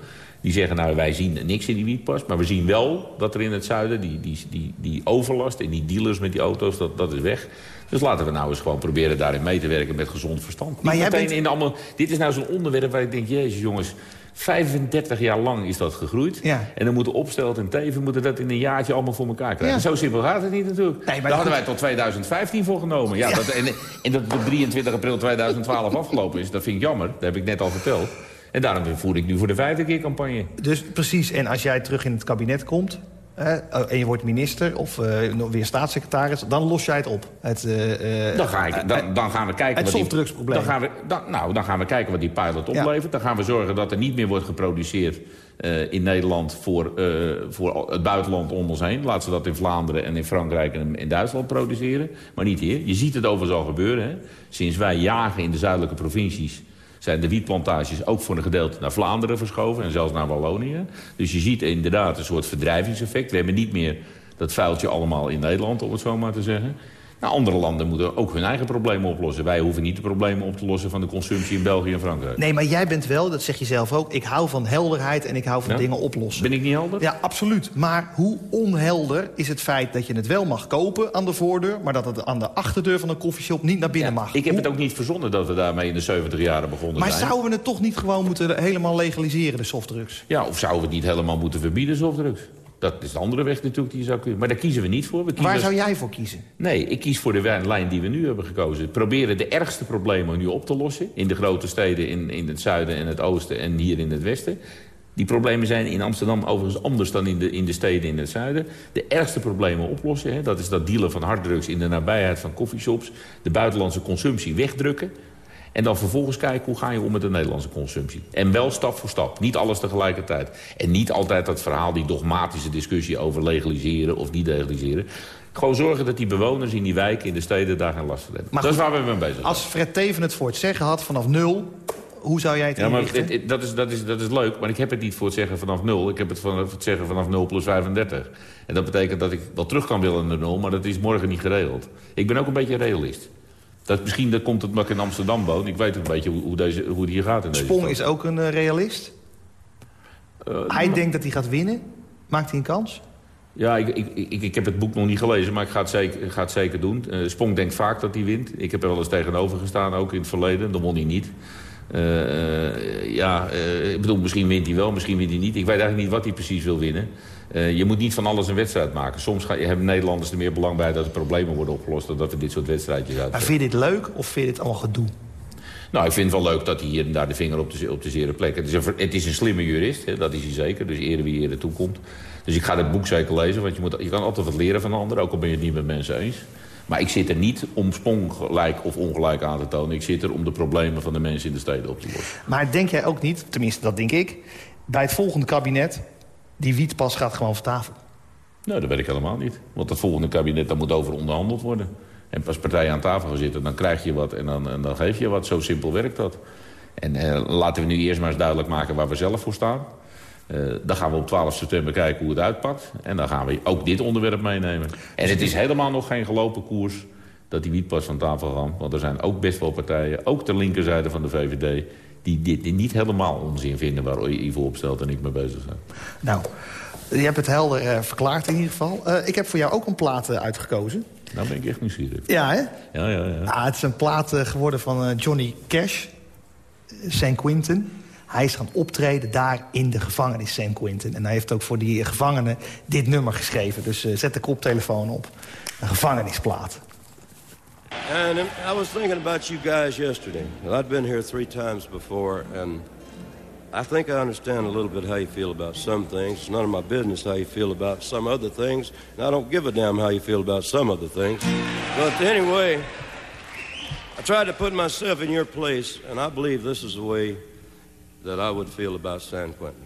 Die zeggen, nou, wij zien niks in die wietpas. Maar we zien wel dat er in het zuiden die, die, die, die overlast en die dealers met die auto's, dat, dat is weg. Dus laten we nou eens gewoon proberen daarin mee te werken met gezond verstand. Maar jij bent... in allemaal, dit is nou zo'n onderwerp waar ik denk, jezus jongens... 35 jaar lang is dat gegroeid. Ja. En dan moeten Opstelt en Teven moeten dat in een jaartje allemaal voor elkaar krijgen. Zo simpel gaat het niet natuurlijk. Nee, Daar hadden wij tot 2015 voor genomen. Ja, Dat, en, en dat op 23 april 2012 afgelopen is, dat vind ik jammer. Dat heb ik net al verteld. En daarom voer ik nu voor de vijfde keer campagne. Dus precies, en als jij terug in het kabinet komt... Uh, en je wordt minister of uh, weer staatssecretaris, dan los jij het op. Het, uh, dan, ga ik, dan, dan, gaan we kijken... Het softdrugsprobleem. Dan gaan we, dan, nou, dan gaan we kijken wat die pilot oplevert. Dan gaan we zorgen dat er niet meer wordt geproduceerd in Nederland... Voor, voor het buitenland om ons heen. Laten ze dat in Vlaanderen en in Frankrijk en in Duitsland produceren. Maar niet hier. Je ziet het overigens al gebeuren. Hè. Sinds wij jagen in de zuidelijke provincies zijn de wietplantages ook voor een gedeelte naar Vlaanderen verschoven... en zelfs naar Wallonië. Dus je ziet inderdaad een soort verdrijvingseffect. We hebben niet meer dat vuiltje allemaal in Nederland, om het zo maar te zeggen. Nou, andere landen moeten ook hun eigen problemen oplossen. Wij hoeven niet de problemen op te lossen van de consumptie in België en Frankrijk. Nee, maar jij bent wel, dat zeg je zelf ook... ik hou van helderheid en ik hou van dingen oplossen. Ben ik niet helder? Ja, absoluut. Maar hoe onhelder is het feit dat je het wel mag kopen aan de voordeur... maar dat het aan de achterdeur van een koffieshop niet naar binnen mag? Ik heb het ook niet verzonnen dat we daarmee in de 70 jaren begonnen maar zijn. Maar zouden we het toch niet gewoon moeten helemaal legaliseren, de softdrugs? Ja, of zouden we het niet helemaal moeten verbieden, softdrugs? Dat is de andere weg natuurlijk die je zou kunnen. Maar daar kiezen we niet voor. We Waar zou jij voor kiezen? Nee, ik kies voor de lijn die we nu hebben gekozen. Proberen de ergste problemen nu op te lossen. In de grote steden in, in het zuiden en het oosten en hier in het westen. Die problemen zijn in Amsterdam overigens anders dan in de, in de steden in het zuiden. De ergste problemen oplossen, hè, dat is dat dealen van harddrugs in de nabijheid van coffeeshops. De buitenlandse consumptie wegdrukken. En dan vervolgens kijken hoe ga je om met de Nederlandse consumptie. En wel stap voor stap, niet alles tegelijkertijd. En niet altijd dat verhaal, die dogmatische discussie over legaliseren of niet legaliseren. Gewoon zorgen dat die bewoners in die wijken, in de steden, daar geen last van hebben. Maar dat is waar we mee bezig zijn. Als Fred Teven het voor het zeggen had vanaf nul... Hoe zou jij het ja, maar dat, is, dat, is, dat is leuk, maar ik heb het niet voor het zeggen vanaf nul. Ik heb het voor het zeggen vanaf 0 plus 35. En dat betekent dat ik wel terug kan willen naar nul, maar dat is morgen niet geregeld. Ik ben ook een beetje realist. Dat, misschien dat komt het omdat ik in Amsterdam woon. Ik weet een beetje hoe, hoe, deze, hoe het hier gaat in deze Spong is ook een uh, realist. Uh, hij denkt dat hij gaat winnen. Maakt hij een kans? Ja, ik, ik, ik, ik, heb het boek nog niet gelezen, maar ik ga het zeker, ga het zeker doen. Uh, Spong denkt vaak dat hij wint. Ik heb er wel eens tegenover gestaan, ook in het verleden. Dan won hij niet. ja, ik bedoel, misschien wint hij wel, misschien wint hij niet. Ik weet eigenlijk niet wat hij precies wil winnen. Uh, je moet niet van alles een wedstrijd maken. Soms ga, hebben Nederlanders er meer belang bij dat de problemen worden opgelost... dan dat we dit soort wedstrijdjes uit. Maar vind je dit leuk of vind je dit allemaal gedoe? Nou, ik vind het wel leuk dat hij hier en daar de vinger op de, op de zere plek... Het is, een, het is een slimme jurist, hè, dat is hij zeker. Dus eerder wie eerder toekomt. Dus ik ga het boek zeker lezen, want je, moet, je kan altijd wat leren van een ander... ook al ben je het niet met mensen eens. Maar ik zit er niet om sprong gelijk of ongelijk aan te tonen. Ik zit er om de problemen van de mensen in de steden op te lossen. Maar denk jij ook niet, tenminste dat denk ik... bij het volgende kabinet die wietpas gaat gewoon van tafel. Nou, dat weet ik helemaal niet. Want het volgende kabinet, daar moet over onderhandeld worden. En als partijen aan tafel gaan zitten, dan krijg je wat en dan, en dan geef je wat. Zo simpel werkt dat. En eh, laten we nu eerst maar eens duidelijk maken waar we zelf voor staan. Uh, dan gaan we op 12 september kijken hoe het uitpakt. En dan gaan we ook dit onderwerp meenemen. En het is helemaal nog geen gelopen koers dat die wietpas van tafel gaat. Want er zijn ook best wel partijen, ook de linkerzijde van de VVD die dit niet helemaal onzin vinden... waar Ivo opstelt en ik mee bezig zijn. Nou, je hebt het helder uh, verklaard in ieder geval. Uh, ik heb voor jou ook een plaat uh, uitgekozen. Nou ben ik echt nieuwsgierig. Ja, hè? Ja, ja, ja. Ah, het is een plaat geworden van Johnny Cash, St. Quentin. Hij is gaan optreden daar in de gevangenis St. Quentin. En hij heeft ook voor die gevangenen dit nummer geschreven. Dus zet de koptelefoon op. Een gevangenisplaat. And um, I was thinking about you guys yesterday. I'd been here three times before, and I think I understand a little bit how you feel about some things. It's none of my business how you feel about some other things, and I don't give a damn how you feel about some other things. But anyway, I tried to put myself in your place, and I believe this is the way that I would feel about San Quentin.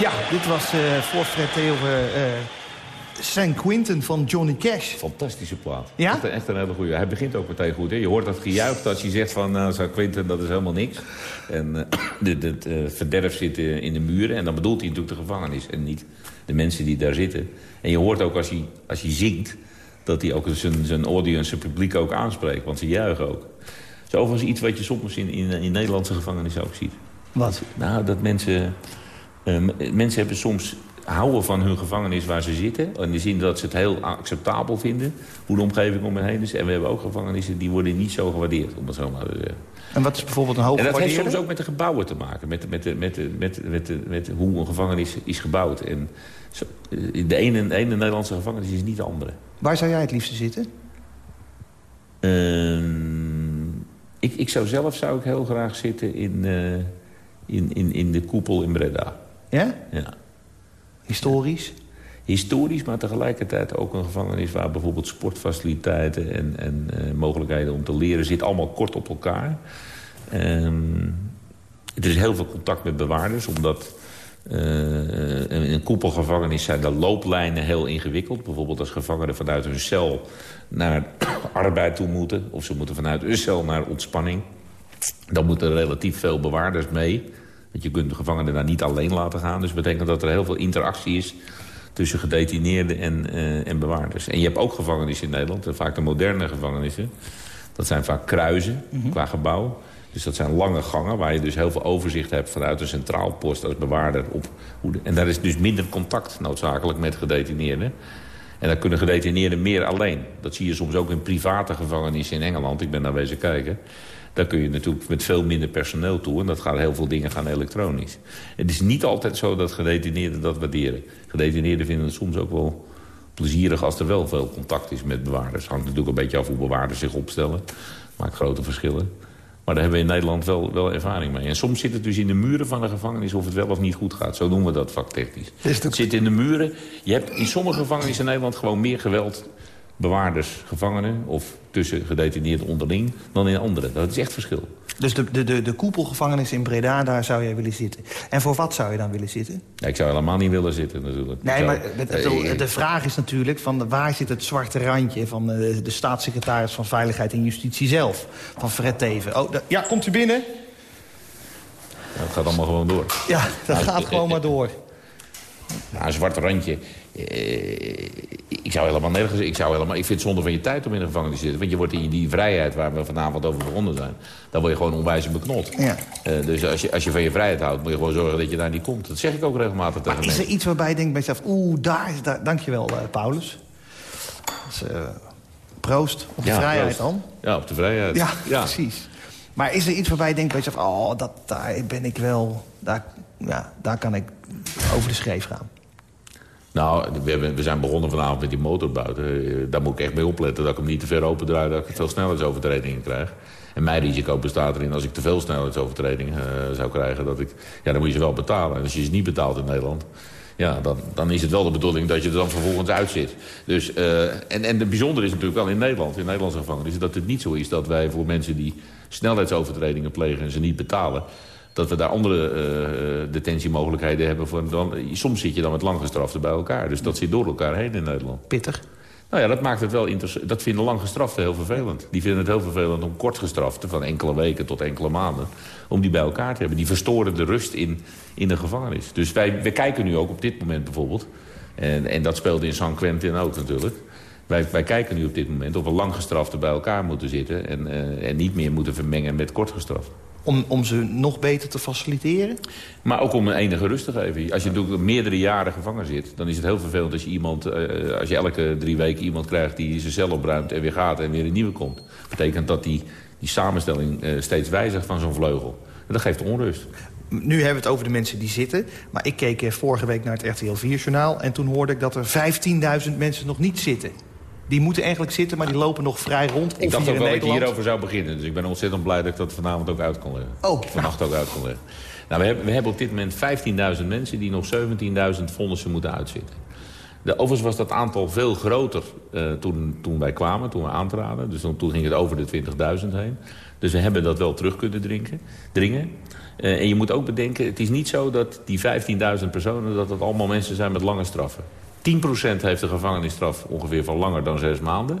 Ja, dit was eh voor Fred Theo eh, San Quentin van Johnny Cash. Fantastische plaat. Ja? Echt, echt een hele goede. Hij begint ook meteen goed. Hè? Je hoort dat gejuich als je zegt van... Nou, San Quentin, dat is helemaal niks. En uh, het uh, verderf zit uh, in de muren. En dan bedoelt hij natuurlijk de gevangenis. En niet de mensen die daar zitten. En je hoort ook als hij, als hij zingt... dat hij ook zijn, zijn audience, zijn publiek ook aanspreekt. Want ze juichen ook. Dat is overigens iets wat je soms in, in, in Nederlandse gevangenissen ook ziet. Wat? Nou, dat mensen... mensen hebben soms houden van hun gevangenis waar ze zitten. In de zin dat ze het heel acceptabel vinden. Hoe de omgeving om hen heen is. En we hebben ook gevangenissen die worden niet zo gewaardeerd. Om het zo maar te zeggen. En wat is bijvoorbeeld een hoog En dat heeft soms ook met de gebouwen te maken. Met, met, met, met, met, met, met hoe een gevangenis is gebouwd. En zo, de, ene, de ene Nederlandse gevangenis is niet de andere. Waar zou jij het liefste zitten? Uh, ik, ik zou zelf zou ik heel graag zitten in, uh, in, in, in de koepel in Breda. Ja? Ja. Historisch? Historisch, maar tegelijkertijd ook een gevangenis... waar bijvoorbeeld sportfaciliteiten en, en uh, mogelijkheden om te leren... zit allemaal kort op elkaar. Um, er is heel veel contact met bewaarders, omdat... Uh, in een koepelgevangenis zijn de looplijnen heel ingewikkeld. Bijvoorbeeld als gevangenen vanuit hun cel naar [COUGHS] arbeid toe moeten... of ze moeten vanuit hun cel naar ontspanning. Dan moeten er relatief veel bewaarders mee... Want je kunt de gevangenen daar niet alleen laten gaan. Dus dat betekent dat er heel veel interactie is tussen gedetineerden en, uh, en bewaarders. En je hebt ook gevangenissen in Nederland, vaak de moderne gevangenissen. Dat zijn vaak kruisen mm -hmm. qua gebouw. Dus dat zijn lange gangen waar je dus heel veel overzicht hebt... vanuit een centraal post als bewaarder. Op hoe de, en daar is dus minder contact noodzakelijk met gedetineerden. En dan kunnen gedetineerden meer alleen. Dat zie je soms ook in private gevangenissen in Engeland. Ik ben daar wezen kijken. Daar kun je natuurlijk met veel minder personeel toe. En dat gaat heel veel dingen gaan elektronisch. Het is niet altijd zo dat gedetineerden dat waarderen. Gedetineerden vinden het soms ook wel plezierig als er wel veel contact is met bewaarders. Hangt natuurlijk een beetje af hoe bewaarders zich opstellen. Maakt grote verschillen. Maar daar hebben we in Nederland wel, wel ervaring mee. En soms zit het dus in de muren van de gevangenis of het wel of niet goed gaat. Zo noemen we dat vaktechnisch. Het zit in de muren. Je hebt in sommige gevangenissen in Nederland gewoon meer geweld bewaarders, gevangenen of tussen gedetineerden onderling dan in andere. Dat is echt verschil. Dus de, de, de, de koepelgevangenis in Breda, daar zou jij willen zitten. En voor wat zou je dan willen zitten? Ja, ik zou helemaal niet willen zitten natuurlijk. Nee, zou, maar de, de, vraag is natuurlijk van waar zit het zwarte randje... van de, de staatssecretaris van Veiligheid en Justitie zelf, van Fred Teven. Oh, ja, komt u binnen? het gaat allemaal gewoon door. Ja, dat Nou, gaat eh, gewoon maar door. Nou, een zwart randje. Eh, ik zou helemaal nergens... Ik, zou helemaal, ik vind het zonde van je tijd om in de gevangenis te zitten. Want je wordt in die vrijheid waar we vanavond over begonnen zijn... daar word je gewoon onwijs beknot. Ja. Eh, dus als je, als je van je vrijheid houdt, moet je gewoon zorgen dat je daar niet komt. Dat zeg ik ook regelmatig tegen Maar is er iets waarbij je denkt bij jezelf... oeh, daar is... Daar, dankjewel, eh Paulus. Dus, eh, proost op de Ja, vrijheid proost. dan. Ja, op de vrijheid. Ja, precies. Maar is er iets waarbij je denkt bij jezelf... oh, dat, daar ben ik wel... Daar, ja, daar kan ik over de schreef gaan. Nou, we, zijn begonnen vanavond met die motor buiten. Eh, Daar moet ik echt mee opletten dat ik hem niet te ver open draai... dat ik veel snelheidsovertredingen krijg. En mijn risico bestaat erin als ik te veel snelheidsovertredingen eh, zou krijgen... Dat ik, ja, dan moet je ze wel betalen. En als je ze niet betaalt in Nederland... Ja, dan, dan is het wel de bedoeling dat je er dan vervolgens uitzit. Dus, eh, en, en het bijzondere is natuurlijk wel in Nederland, in Nederlandse gevangenissen... dat het niet zo is dat wij voor mensen die snelheidsovertredingen plegen... en ze niet betalen, dat we daar andere eh, detentiemogelijkheden hebben. Voor, dan, soms zit je dan met langgestraften bij elkaar. Dus dat zit door elkaar heen in Nederland. Pittig. Nou ja, dat maakt het wel interessant. Dat vinden langgestraften heel vervelend. Die vinden het heel vervelend om kortgestraften, van enkele weken tot enkele maanden... om die bij elkaar te hebben. Die verstoren de rust in, in de gevangenis. Dus wij, wij kijken nu ook op dit moment bijvoorbeeld... en, en dat speelde in San Quentin ook natuurlijk... Wij, wij kijken nu op dit moment of we langgestraften bij elkaar moeten zitten... en, eh, en niet meer moeten vermengen met kortgestraften. Om, om ze nog beter te faciliteren? Maar ook om een enige rust te geven. Als je natuurlijk meerdere jaren gevangen zit... dan is het heel vervelend als je, iemand, eh, als je elke drie weken iemand krijgt... die zijn cel opruimt en weer gaat en weer een nieuwe komt. Dat betekent dat die, die samenstelling eh, steeds wijzigt van zo'n vleugel. En dat geeft onrust. Nu hebben we het over de mensen die zitten. Maar ik keek eh, vorige week naar het RTL 4-journaal... en toen hoorde ik dat er 15.000 mensen nog niet zitten. Die moeten eigenlijk zitten, maar die lopen nog vrij rond. Ik dacht ook in wel dat ik hierover zou beginnen. Dus ik ben ontzettend blij dat ik dat vanavond ook uit kon leggen. Oh, Vannacht ook uit kon leggen. Nou, we, hebben, we hebben op dit moment 15.000 mensen die nog 17.000 vonnissen moeten uitzitten. De, overigens was dat aantal veel groter eh, toen, toen wij kwamen, toen we aantraden. Dus toen, toen ging het over de 20.000 heen. Dus we hebben dat wel terug kunnen drinken, dringen. Eh, en je moet ook bedenken, het is niet zo dat die 15.000 personen... dat dat allemaal mensen zijn met lange straffen. 10% heeft een gevangenisstraf ongeveer van langer dan zes maanden.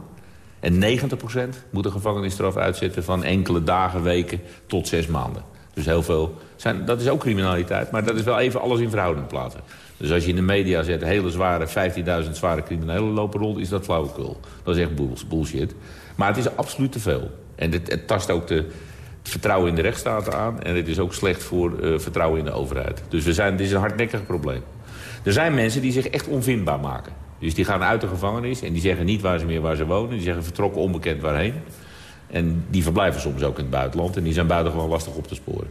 En 90% moet een gevangenisstraf uitzetten van enkele dagen, weken tot zes maanden. Dus heel veel. Zijn, dat is ook criminaliteit, maar dat is wel even alles in verhouding plaatsen. Dus als je in de media zet hele zware, 15.000 zware criminelen lopen rond, is dat flauwekul. Dat is echt bull- bullshit. Maar het is absoluut te veel. En het, het tast ook de, het vertrouwen in de rechtsstaat aan. En het is ook slecht voor eh, vertrouwen in de overheid. Dus we zijn, het is een hardnekkig probleem. Er zijn mensen die zich echt onvindbaar maken. Dus die gaan uit de gevangenis en die zeggen niet waar ze meer waar ze wonen. Die zeggen vertrokken onbekend waarheen. En die verblijven soms ook in het buitenland. En die zijn buitengewoon lastig op te sporen.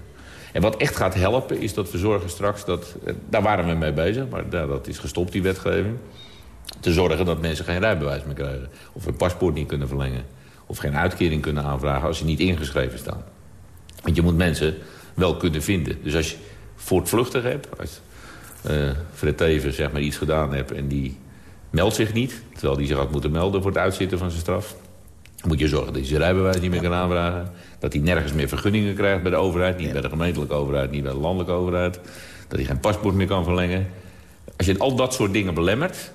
En wat echt gaat helpen is dat we zorgen straks dat... eh, Daar waren we mee bezig, maar dat is gestopt, die wetgeving. Te zorgen dat mensen geen rijbewijs meer krijgen. Of hun paspoort niet kunnen verlengen. Of geen uitkering kunnen aanvragen als ze niet ingeschreven staan. Want je moet mensen wel kunnen vinden. Dus als je voortvluchtig hebt... Als eh Fred Teven zeg maar iets gedaan hebt en die meldt zich niet... terwijl die zich had moeten melden voor het uitzitten van zijn straf... moet je zorgen dat hij zijn rijbewijs niet meer kan aanvragen. Dat hij nergens meer vergunningen krijgt bij de overheid. Niet bij de gemeentelijke overheid, niet bij de landelijke overheid. Dat hij geen paspoort meer kan verlengen. Als je al dat soort dingen belemmert...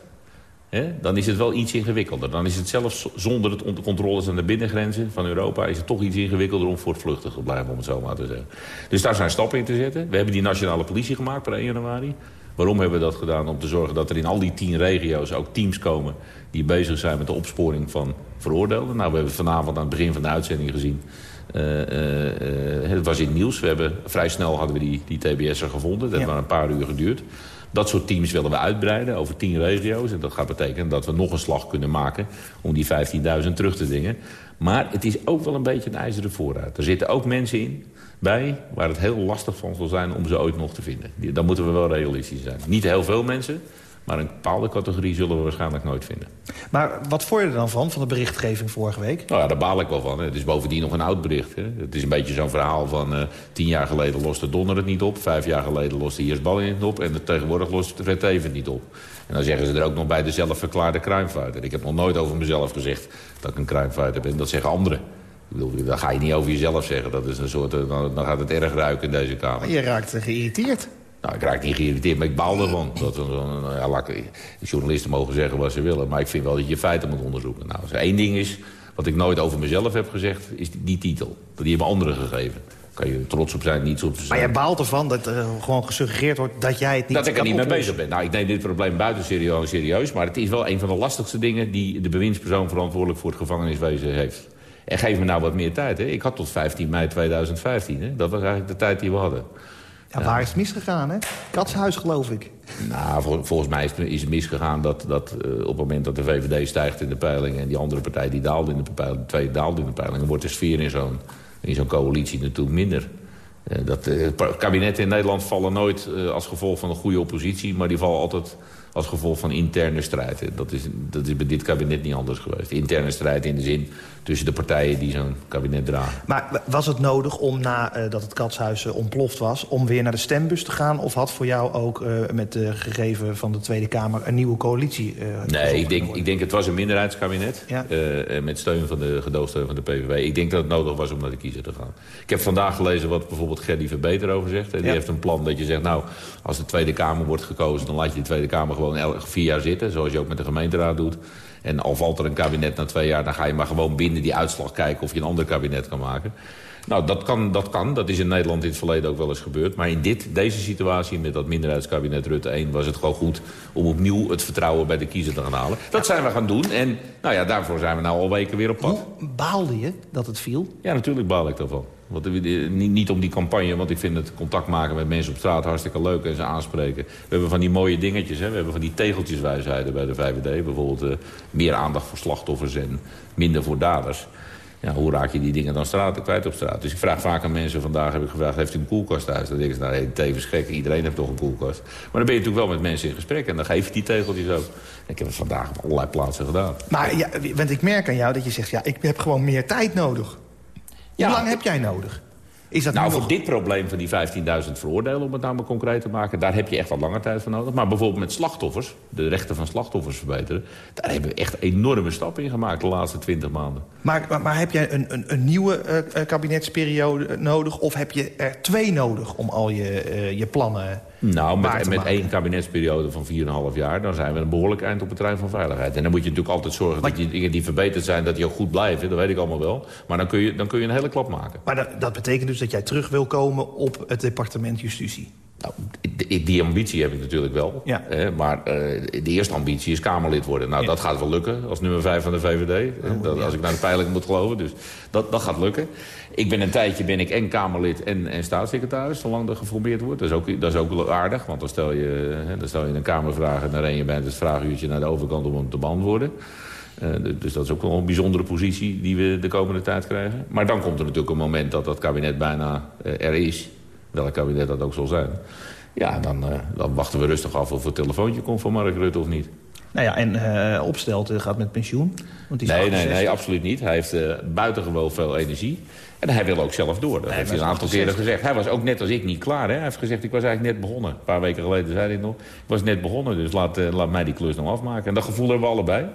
Hè, dan is het wel iets ingewikkelder. Dan is het zelfs zonder het onder controles aan de binnengrenzen van Europa... is het toch iets ingewikkelder om voortvluchtig te blijven, om het zo maar te zeggen. Dus daar zijn stappen in te zetten. We hebben die nationale politie gemaakt per 1 januari. Waarom hebben we dat gedaan? Om te zorgen dat er in al die tien regio's ook teams komen... die bezig zijn met de opsporing van veroordeelden. Nou, we hebben vanavond aan het begin van de uitzending gezien. Eh, eh, eh, het was in het nieuws. We hebben, vrij snel hadden we die, die TBS'er gevonden. Dat heeft maar een paar uur geduurd. Dat soort teams willen we uitbreiden over tien regio's. En dat gaat betekenen dat we nog een slag kunnen maken... om die 15.000 terug te dingen. Maar het is ook wel een beetje een ijzeren voorraad. Er zitten ook mensen in bij waar het heel lastig van zal zijn om ze ooit nog te vinden. Dan moeten we wel realistisch zijn. Niet heel veel mensen, maar een bepaalde categorie zullen we waarschijnlijk nooit vinden. Maar wat vond je er dan van, van de berichtgeving vorige week? Nou ja, daar baal ik wel van. Hè. Het is bovendien nog een oud bericht. Hè. Het is een beetje zo'n verhaal van... eh, tien jaar geleden loste Donner het niet op. Vijf jaar geleden loste Balling het niet op. En tegenwoordig lost Red het niet op. En dan zeggen ze er ook nog bij de zelfverklaarde crimefighter. Ik heb nog nooit over mezelf gezegd dat ik een crimefighter ben. Dat zeggen anderen. Ik bedoel, dat ga je niet over jezelf zeggen. Dat is een soort, eh, dan, dan gaat het erg ruiken in deze kamer. Maar je raakt eh, geïrriteerd. Nou, ik raak niet geïrriteerd, maar ik baal ervan. Dat er zo'n- nou ja, journalisten mogen zeggen wat ze willen. Maar ik vind wel dat je feiten moet onderzoeken. Nou, als er één ding is wat ik nooit over mezelf heb gezegd, is die, die titel. Die hebben anderen gegeven. kan je trots op zijn, niet op zijn. Maar jij baalt ervan dat er gewoon gesuggereerd wordt dat jij het niet Dat ik er niet mee bezig ben. Nou, ik neem dit probleem buiten serieus, serieus. Maar het is wel een van de lastigste dingen... die de bewindspersoon verantwoordelijk voor het gevangeniswezen heeft. En geef me nou wat meer tijd. Hè. Ik had tot 15 mei 2015. Hè. Dat was eigenlijk de tijd die we hadden. Ja, waar is het misgegaan, hè? Katshuis, geloof ik. Nou, vol- volgens mij is het, is het misgegaan dat, dat eh, op het moment dat de VVD stijgt in de peilingen... en die andere partij die daalde in de peilingen, de tweede daalde in de peilingen... wordt de sfeer in zo'n coalitie natuurlijk minder. Eh, dat, pa- kabinetten in Nederland vallen nooit als gevolg van een goede oppositie... maar die vallen altijd als gevolg van interne strijd. Eh, Dat is, dat is bij dit kabinet niet anders geweest. Interne strijd in de zin tussen de partijen die zo'n kabinet dragen. Maar was het nodig om nadat dat het katshuis eh, ontploft was... om weer naar de stembus te gaan? Of had voor jou ook eh, met de gegeven van de Tweede Kamer... een nieuwe coalitie eh, Nee, ik denk, ik denk het was een minderheidskabinet. Ja. eh, eh, met steun van de gedoogsteun van de PVV. Ik denk dat het nodig was om naar de kiezer te gaan. Ik heb vandaag gelezen wat bijvoorbeeld Gerdy Verbeter over zegt. Die Ja. heeft een plan dat je zegt... nou, als de Tweede Kamer wordt gekozen... dan laat je de Tweede Kamer gewoon elke vier jaar zitten. Zoals je ook met de gemeenteraad doet. En al valt er een kabinet na twee jaar... dan ga je maar gewoon binnen die uitslag kijken... of je een ander kabinet kan maken. Nou, dat kan, dat kan. Dat is in Nederland in het verleden ook wel eens gebeurd. Maar in dit, deze situatie met dat minderheidskabinet Rutte 1... was het gewoon goed om opnieuw het vertrouwen bij de kiezer te gaan halen. Dat zijn we gaan doen. En nou ja, daarvoor zijn we nou al weken weer op pad. Hoe baalde je dat het viel? Ja, natuurlijk baal ik daarvan. Want, eh, niet, niet om die campagne, want ik vind het contact maken met mensen op straat hartstikke leuk en ze aanspreken. We hebben van die mooie dingetjes, hè? we hebben van die tegeltjeswijsheden bij de VVD. Bijvoorbeeld eh, meer aandacht voor slachtoffers en minder voor daders. Ja, hoe raak je die dingen dan straat, kwijt op straat? Dus ik vraag vaak aan mensen, vandaag heb ik gevraagd, heeft u een koelkast thuis? Dan denken ze, nou, hey, tevens gek, iedereen heeft toch een koelkast. Maar dan ben je natuurlijk wel met mensen in gesprek en dan geef je die tegeltjes ook. En ik heb het vandaag op allerlei plaatsen gedaan. Maar ja, want ik merk aan jou dat je zegt... ja, ik heb gewoon meer tijd nodig. Ja. Hoe lang heb jij nodig? Is dat Nou, voor nog... dit probleem van die 15.000 veroordelen, om het nou maar concreet te maken... daar heb je echt wat langer tijd voor nodig. Maar bijvoorbeeld met slachtoffers, de rechten van slachtoffers verbeteren... daar hebben we echt enorme stappen in gemaakt de laatste 20 maanden. Maar, maar, maar heb jij een, een, een nieuwe eh, eh, kabinetsperiode nodig... of heb je er twee nodig om al je, eh, je plannen Nou, met, met één kabinetsperiode van 4,5 jaar... dan zijn we een behoorlijk eind op het terrein van veiligheid. En dan moet je natuurlijk altijd zorgen dat die dingen die verbeterd zijn... dat die ook goed blijven, dat weet ik allemaal wel. Maar dan kun je, dan kun je een hele klap maken. Maar dat, dat betekent dus dat jij terug wil komen op het departement Justitie. Nou, die, die ambitie heb ik natuurlijk wel. Ja. Eh, maar eh, de eerste ambitie is Kamerlid worden. Nou, Ja. dat gaat wel lukken als nummer 5 van de VVD. dat, Als ik naar de peiling moet geloven. Dus dat, dat gaat lukken. Ik ben een tijdje ben ik en Kamerlid en, en staatssecretaris. Zolang er geformeerd wordt. Dat is ook, dat is ook wel aardig. Want dan stel je, hè, dan stel je een Kamervraag... en dan ren je bij het vraaguurtje naar de overkant om hem te beantwoorden. Eh, d- dus dat is ook wel een bijzondere positie die we de komende tijd krijgen. Maar dan komt er natuurlijk een moment dat dat kabinet bijna eh, er is. Welk kabinet dat ook zal zijn. Ja, dan, eh, dan wachten we rustig af of het telefoontje komt van Mark Rutte of niet. Nou ja, en eh Opstelten gaat met pensioen. Want die Nee, nee, 68. nee, absoluut niet. Hij heeft eh, buitengewoon veel energie. En hij wil ook zelf door. Dat heeft hij een aantal keren 68. gezegd. Hij was ook net als ik niet klaar. Hè? Hij heeft gezegd, ik was eigenlijk net begonnen. Een paar weken geleden zei hij nog. Ik was net begonnen, dus laat, laat mij die klus nou afmaken. En dat gevoel hebben we allebei.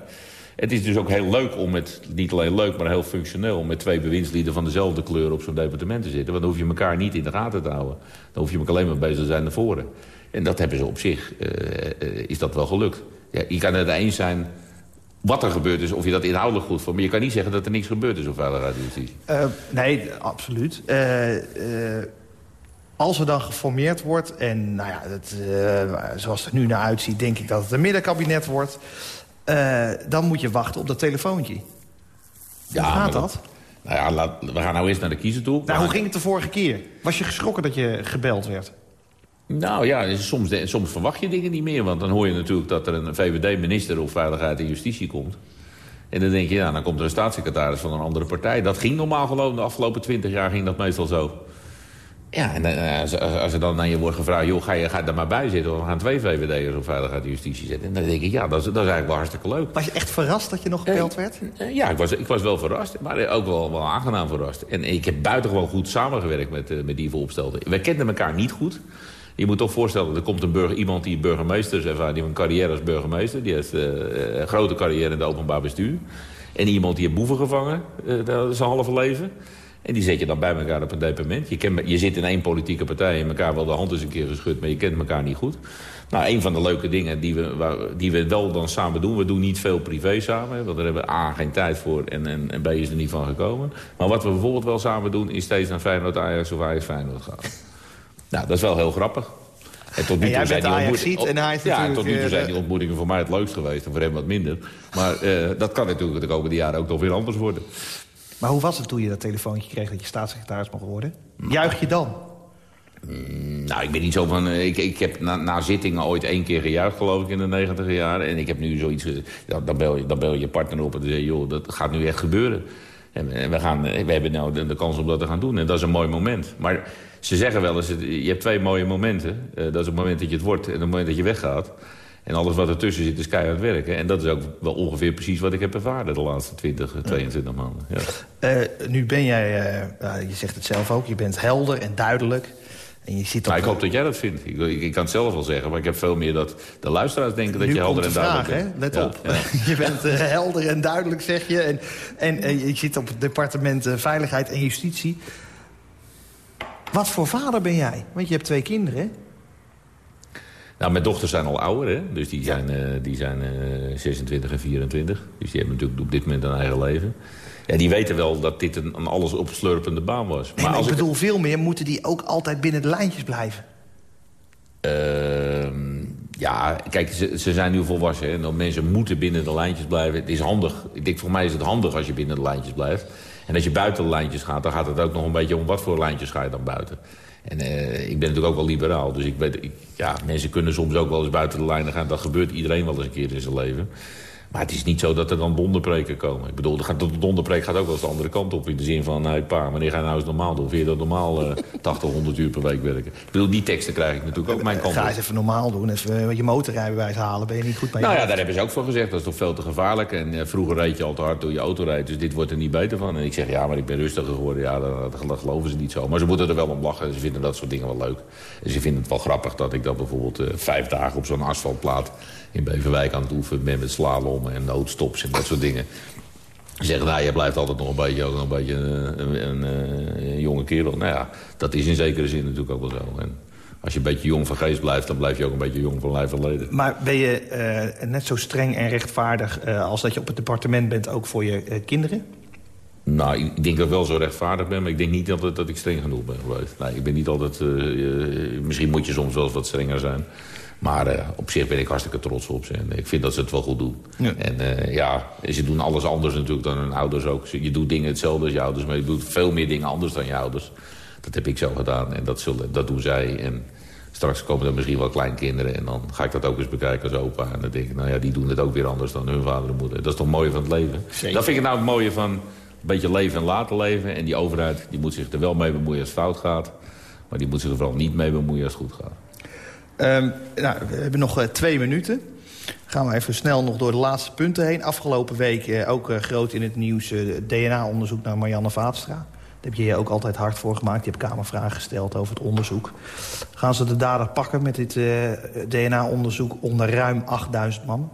Het is dus ook heel leuk om met, niet alleen leuk, maar heel functioneel... om met twee bewindslieden van dezelfde kleur op zo'n departement te zitten. Want dan hoef je elkaar niet in de gaten te houden. Dan hoef je alleen maar bezig te zijn naar voren. En dat hebben ze op zich, eh, eh, is dat wel gelukt. Ja, je kan het eens zijn wat er gebeurd is, of je dat inhoudelijk goed vond. Maar je kan niet zeggen dat er niks gebeurd is op veiligheid en. Eh, nee, absoluut. Als er dan geformeerd wordt... en nou ja, het, zoals het er nu naar uitziet... denk ik dat het een middenkabinet wordt... eh, dan moet je wachten op dat telefoontje. hoe maar gaat dat? Nou ja, laat, we gaan nou eerst naar de kiezer toe. Nou, hoe ging het de vorige keer? Was je geschrokken dat je gebeld werd? Nou ja, soms, soms verwacht je dingen niet meer. Want dan hoor je natuurlijk dat er een VVD-minister op Veiligheid en Justitie komt. En dan denk je, ja, dan komt er een staatssecretaris van een andere partij. Dat ging normaal gewoon, de afgelopen twintig jaar ging dat meestal zo. Ja, en eh, als, als er dan naar je wordt gevraagd... joh, ga je, ga je er maar bij zitten, want we gaan twee VVD'ers op Veiligheid en Justitie zetten. En dan denk ik, ja, dat is, dat is eigenlijk wel hartstikke leuk. Was je echt verrast dat je nog gebeld werd? Eh, Ja, ik was, ik was wel verrast, maar ook wel, wel aangenaam verrast. En ik heb buitengewoon goed samengewerkt met, eh, met die vooropstelden. We kenden elkaar niet goed. Je moet toch voorstellen, er komt een burger, iemand die burgemeester is... ervaring, die heeft een carrière als burgemeester. Die heeft eh, een grote carrière in het openbaar bestuur. En iemand die heeft boeven gevangen, eh, dat is zijn halve leven. En die zet je dan bij elkaar op een departement. Je, kent, je zit in één politieke partij en elkaar wel de hand eens een keer geschud... maar je kent elkaar niet goed. Nou, een van de leuke dingen die we, waar, die we wel dan samen doen... we doen niet veel privé samen, want daar hebben we A, geen tijd voor... En, en, en B, is er niet van gekomen. Maar wat we bijvoorbeeld wel samen doen... is steeds naar Feyenoord, Ajax of Ajax Feyenoord gaan. [LAUGHS] nou, dat is wel heel grappig. En tot nu toe zijn die ontmoetingen... En hij is ja, tot nu toe zijn die ontmoetingen voor mij het leukst geweest. En voor hem wat minder. Maar uh, dat kan natuurlijk de komende jaren ook nog weer anders worden. Maar hoe was het toen je dat telefoontje kreeg dat je staatssecretaris mocht worden? Juich je dan? Mm, nou, ik ben niet zo van... Eh, ik, ik heb na, na zittingen ooit één keer gejuicht, geloof ik, in de negentiger jaren. En ik heb nu zoiets... Dan, dan, bel je, dan bel je partner op en zeg joh, dat gaat nu echt gebeuren. En, we, gaan, we hebben nou de, de, kans om dat te gaan doen. En dat is een mooi moment. Maar ze zeggen wel eens... je hebt twee mooie momenten. Dat is het moment dat je het wordt en het moment dat je weggaat. En alles wat ertussen zit is keihard werken. En dat is ook wel ongeveer precies wat ik heb ervaren de laatste 20, 22 maanden. Ja. Uh, nu ben jij, uh, je zegt het zelf ook, je bent helder en duidelijk. En je zit op... ik hoop dat jij dat vindt. Ik, ik, kan het zelf wel zeggen, maar ik heb veel meer dat de luisteraars denken dat je helder en duidelijk vraag, bent. Hè? Let op. Ja. [LAUGHS] je bent uh, helder en duidelijk, zeg je. En, en je zit op het departement Veiligheid en Justitie. Wat voor vader ben jij? Want je hebt twee kinderen, nou, mijn dochters zijn al ouder, hè? dus die zijn, uh, die zijn uh, 26 en 24. Dus die hebben natuurlijk op dit moment een eigen leven. Ja, die weten wel dat dit een, een alles opslurpende baan was. Nee, maar, als ik bedoel, ik... veel meer moeten die ook altijd binnen de lijntjes blijven. Uh, ja, kijk, ze, ze, zijn nu volwassen. Hè, en dan mensen moeten binnen de lijntjes blijven. Het is handig. Ik denk, voor mij is het handig als je binnen de lijntjes blijft. En als je buiten de lijntjes gaat, dan gaat het ook nog een beetje om wat voor lijntjes ga je dan buiten. En uh, ik ben natuurlijk ook wel liberaal. Dus ik weet, ik, ja, mensen kunnen soms ook wel eens buiten de lijnen gaan. Dat gebeurt iedereen wel eens een keer in zijn leven. Maar het is niet zo dat er dan donderpreken komen. Ik bedoel, de donderpreek gaat ook wel eens de andere kant op. In de zin van, nou pa, wanneer ga je nou eens normaal doen? Vind je dat normaal uh, 80, 100 uur per week werken? Ik bedoel, die teksten krijg ik natuurlijk ook mijn kant Ga eens even normaal doen. Even je motorrijbewijs halen. Ben je niet goed bij Nou je ja, daar hebben ze ook voor gezegd. Dat is toch veel te gevaarlijk. En uh, vroeger reed je al te hard door je auto rijdt. Dus dit wordt er niet beter van. En ik zeg, ja, maar ik ben rustiger geworden. Ja, dat, dat geloven ze niet zo. Maar ze moeten er wel om lachen. Ze vinden dat soort dingen wel leuk. En ze vinden het wel grappig dat ik dat bijvoorbeeld uh, vijf dagen op zo'n asfaltplaat in Beverwijk aan het oefenen ben met slalom en noodstops en dat soort dingen. Ze zeggen, nou, je blijft altijd nog een beetje, ook nog een, beetje een, een, een, een, jonge kerel. Nou ja, dat is in zekere zin natuurlijk ook wel zo. En als je een beetje jong van geest blijft, dan blijf je ook een beetje jong van lijf en leden. Maar ben je uh, net zo streng en rechtvaardig uh, als dat je op het departement bent ook voor je uh, kinderen? Nou, ik denk dat ik wel zo rechtvaardig ben, maar ik denk niet dat, dat ik streng genoeg ben geweest. Nee, ik ben niet altijd... misschien moet je soms wel eens wat strenger zijn. Maar uh, op zich ben ik hartstikke trots op ze. En ik vind dat ze het wel goed doen. Ja. En uh, ja, ze doen alles anders natuurlijk dan hun ouders ook. Je doet dingen hetzelfde als je ouders, maar je doet veel meer dingen anders dan je ouders. Dat heb ik zo gedaan en dat, zullen, dat doen zij. En straks komen er misschien wel kleinkinderen en dan ga ik dat ook eens bekijken als opa. En dan denk ik, nou ja, die doen het ook weer anders dan hun vader en moeder. Dat is toch mooi van het leven? Zeker. Dat vind ik nou het mooie van een beetje leven en laten leven. En die overheid die moet zich er wel mee bemoeien als het fout gaat. Maar die moet zich er vooral niet mee bemoeien als het goed gaat. Um, nou, we hebben nog uh, twee minuten. Gaan we even snel nog door de laatste punten heen. Afgelopen week uh, ook uh, groot in het nieuws DNA-onderzoek naar Marianne Vaatstra. Daar heb je je ook altijd hard voor gemaakt. Je hebt Kamervragen gesteld over het onderzoek. Gaan ze de dader pakken met dit DNA-onderzoek onder ruim 8000 man?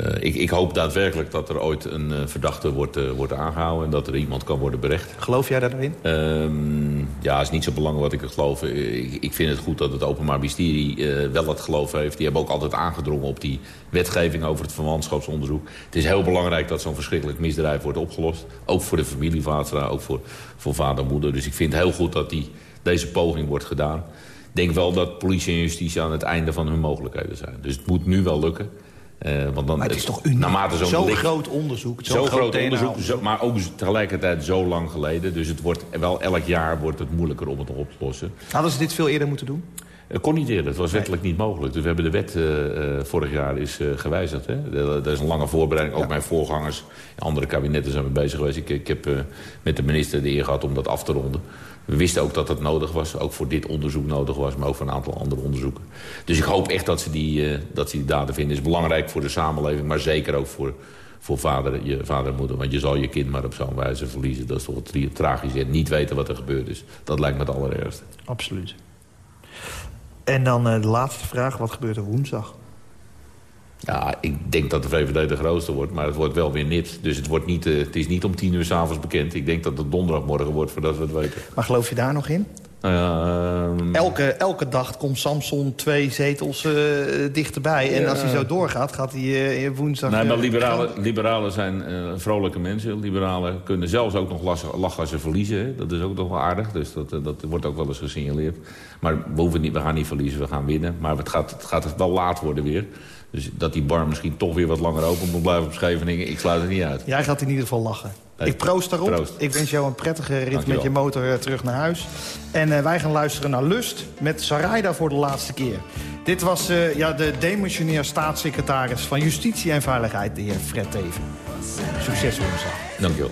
Uh, ik, ik, hoop daadwerkelijk dat er ooit een uh, verdachte wordt, uh, wordt aangehouden... en dat er iemand kan worden berecht. Geloof jij daarin? Um, ja, is niet zo belangrijk wat ik geloof. Ik, ik, vind het goed dat het Openbaar Ministerie wel het geloof heeft. Die hebben ook altijd aangedrongen op die wetgeving over het verwantschapsonderzoek. Het is heel belangrijk dat zo'n verschrikkelijk misdrijf wordt opgelost. Ook voor de familie Vaatstra, ook voor, voor vader en moeder. Dus ik vind het heel goed dat die, deze poging wordt gedaan. Ik denk wel dat politie en justitie aan het einde van hun mogelijkheden zijn. Dus het moet nu wel lukken. Uh, want dan, maar het is toch uniek? Zo'n zo groot onderzoek. Zo'n zo groot onderzoek, zo, maar ook tegelijkertijd zo lang geleden. Dus het wordt wel elk jaar wordt het moeilijker om het op te lossen. Hadden ze dit veel eerder moeten doen? Het kon niet eerder. Het was wettelijk niet mogelijk. Dus we hebben de wet uh, vorig jaar is, uh, gewijzigd. Hè? Dat is een lange voorbereiding. Ook ja. mijn voorgangers, andere kabinetten zijn we bezig geweest. Ik, ik heb met de minister de eer gehad om dat af te ronden. We wisten ook dat het nodig was. Ook voor dit onderzoek nodig was. Maar ook voor een aantal andere onderzoeken. Dus ik hoop echt dat ze die, uh, dat ze die daden vinden. Is belangrijk voor de samenleving. Maar zeker ook voor, voor vader, je vader en moeder. Want je zal je kind maar op zo'n wijze verliezen. Dat is toch wat tragisch. En niet weten wat er gebeurd is. Dat lijkt me het allerergste. Absoluut. En dan uh, de laatste vraag. Wat gebeurt er woensdag? Ja, ik denk dat de VVD de grootste wordt, maar het wordt wel weer niet. Dus het, wordt niet, uh, het is niet om tien uur s'avonds bekend. Ik denk dat het donderdagmorgen wordt voordat we het weten. Maar geloof je daar nog in? Nou ja, uh, elke, elke dag komt Samson twee zetels uh, dichterbij. En als hij zo doorgaat, gaat hij uh, woensdag... Nee, maar liberalen, liberalen zijn vrolijke mensen. Liberalen kunnen zelfs ook nog lachen als ze verliezen. Hè. Dat is ook nog wel aardig. Dus dat, dat wordt ook wel eens gesignaleerd. Maar we, hoeven niet, we gaan niet verliezen, we gaan winnen. Maar het gaat, het gaat wel laat worden weer. Dus dat die bar misschien toch weer wat langer open moet blijven op Scheveningen... ik sluit het niet uit. Jij gaat in ieder geval lachen. Ik proost daarop. Ik wens jou een prettige rit met je motor eh, terug naar huis. En eh, wij gaan luisteren naar Lust met Sarayda voor de laatste keer. Dit was eh, ja, de demissionair staatssecretaris van Justitie en Veiligheid, de heer Fred Teven. Succes woensdag. Dankjewel.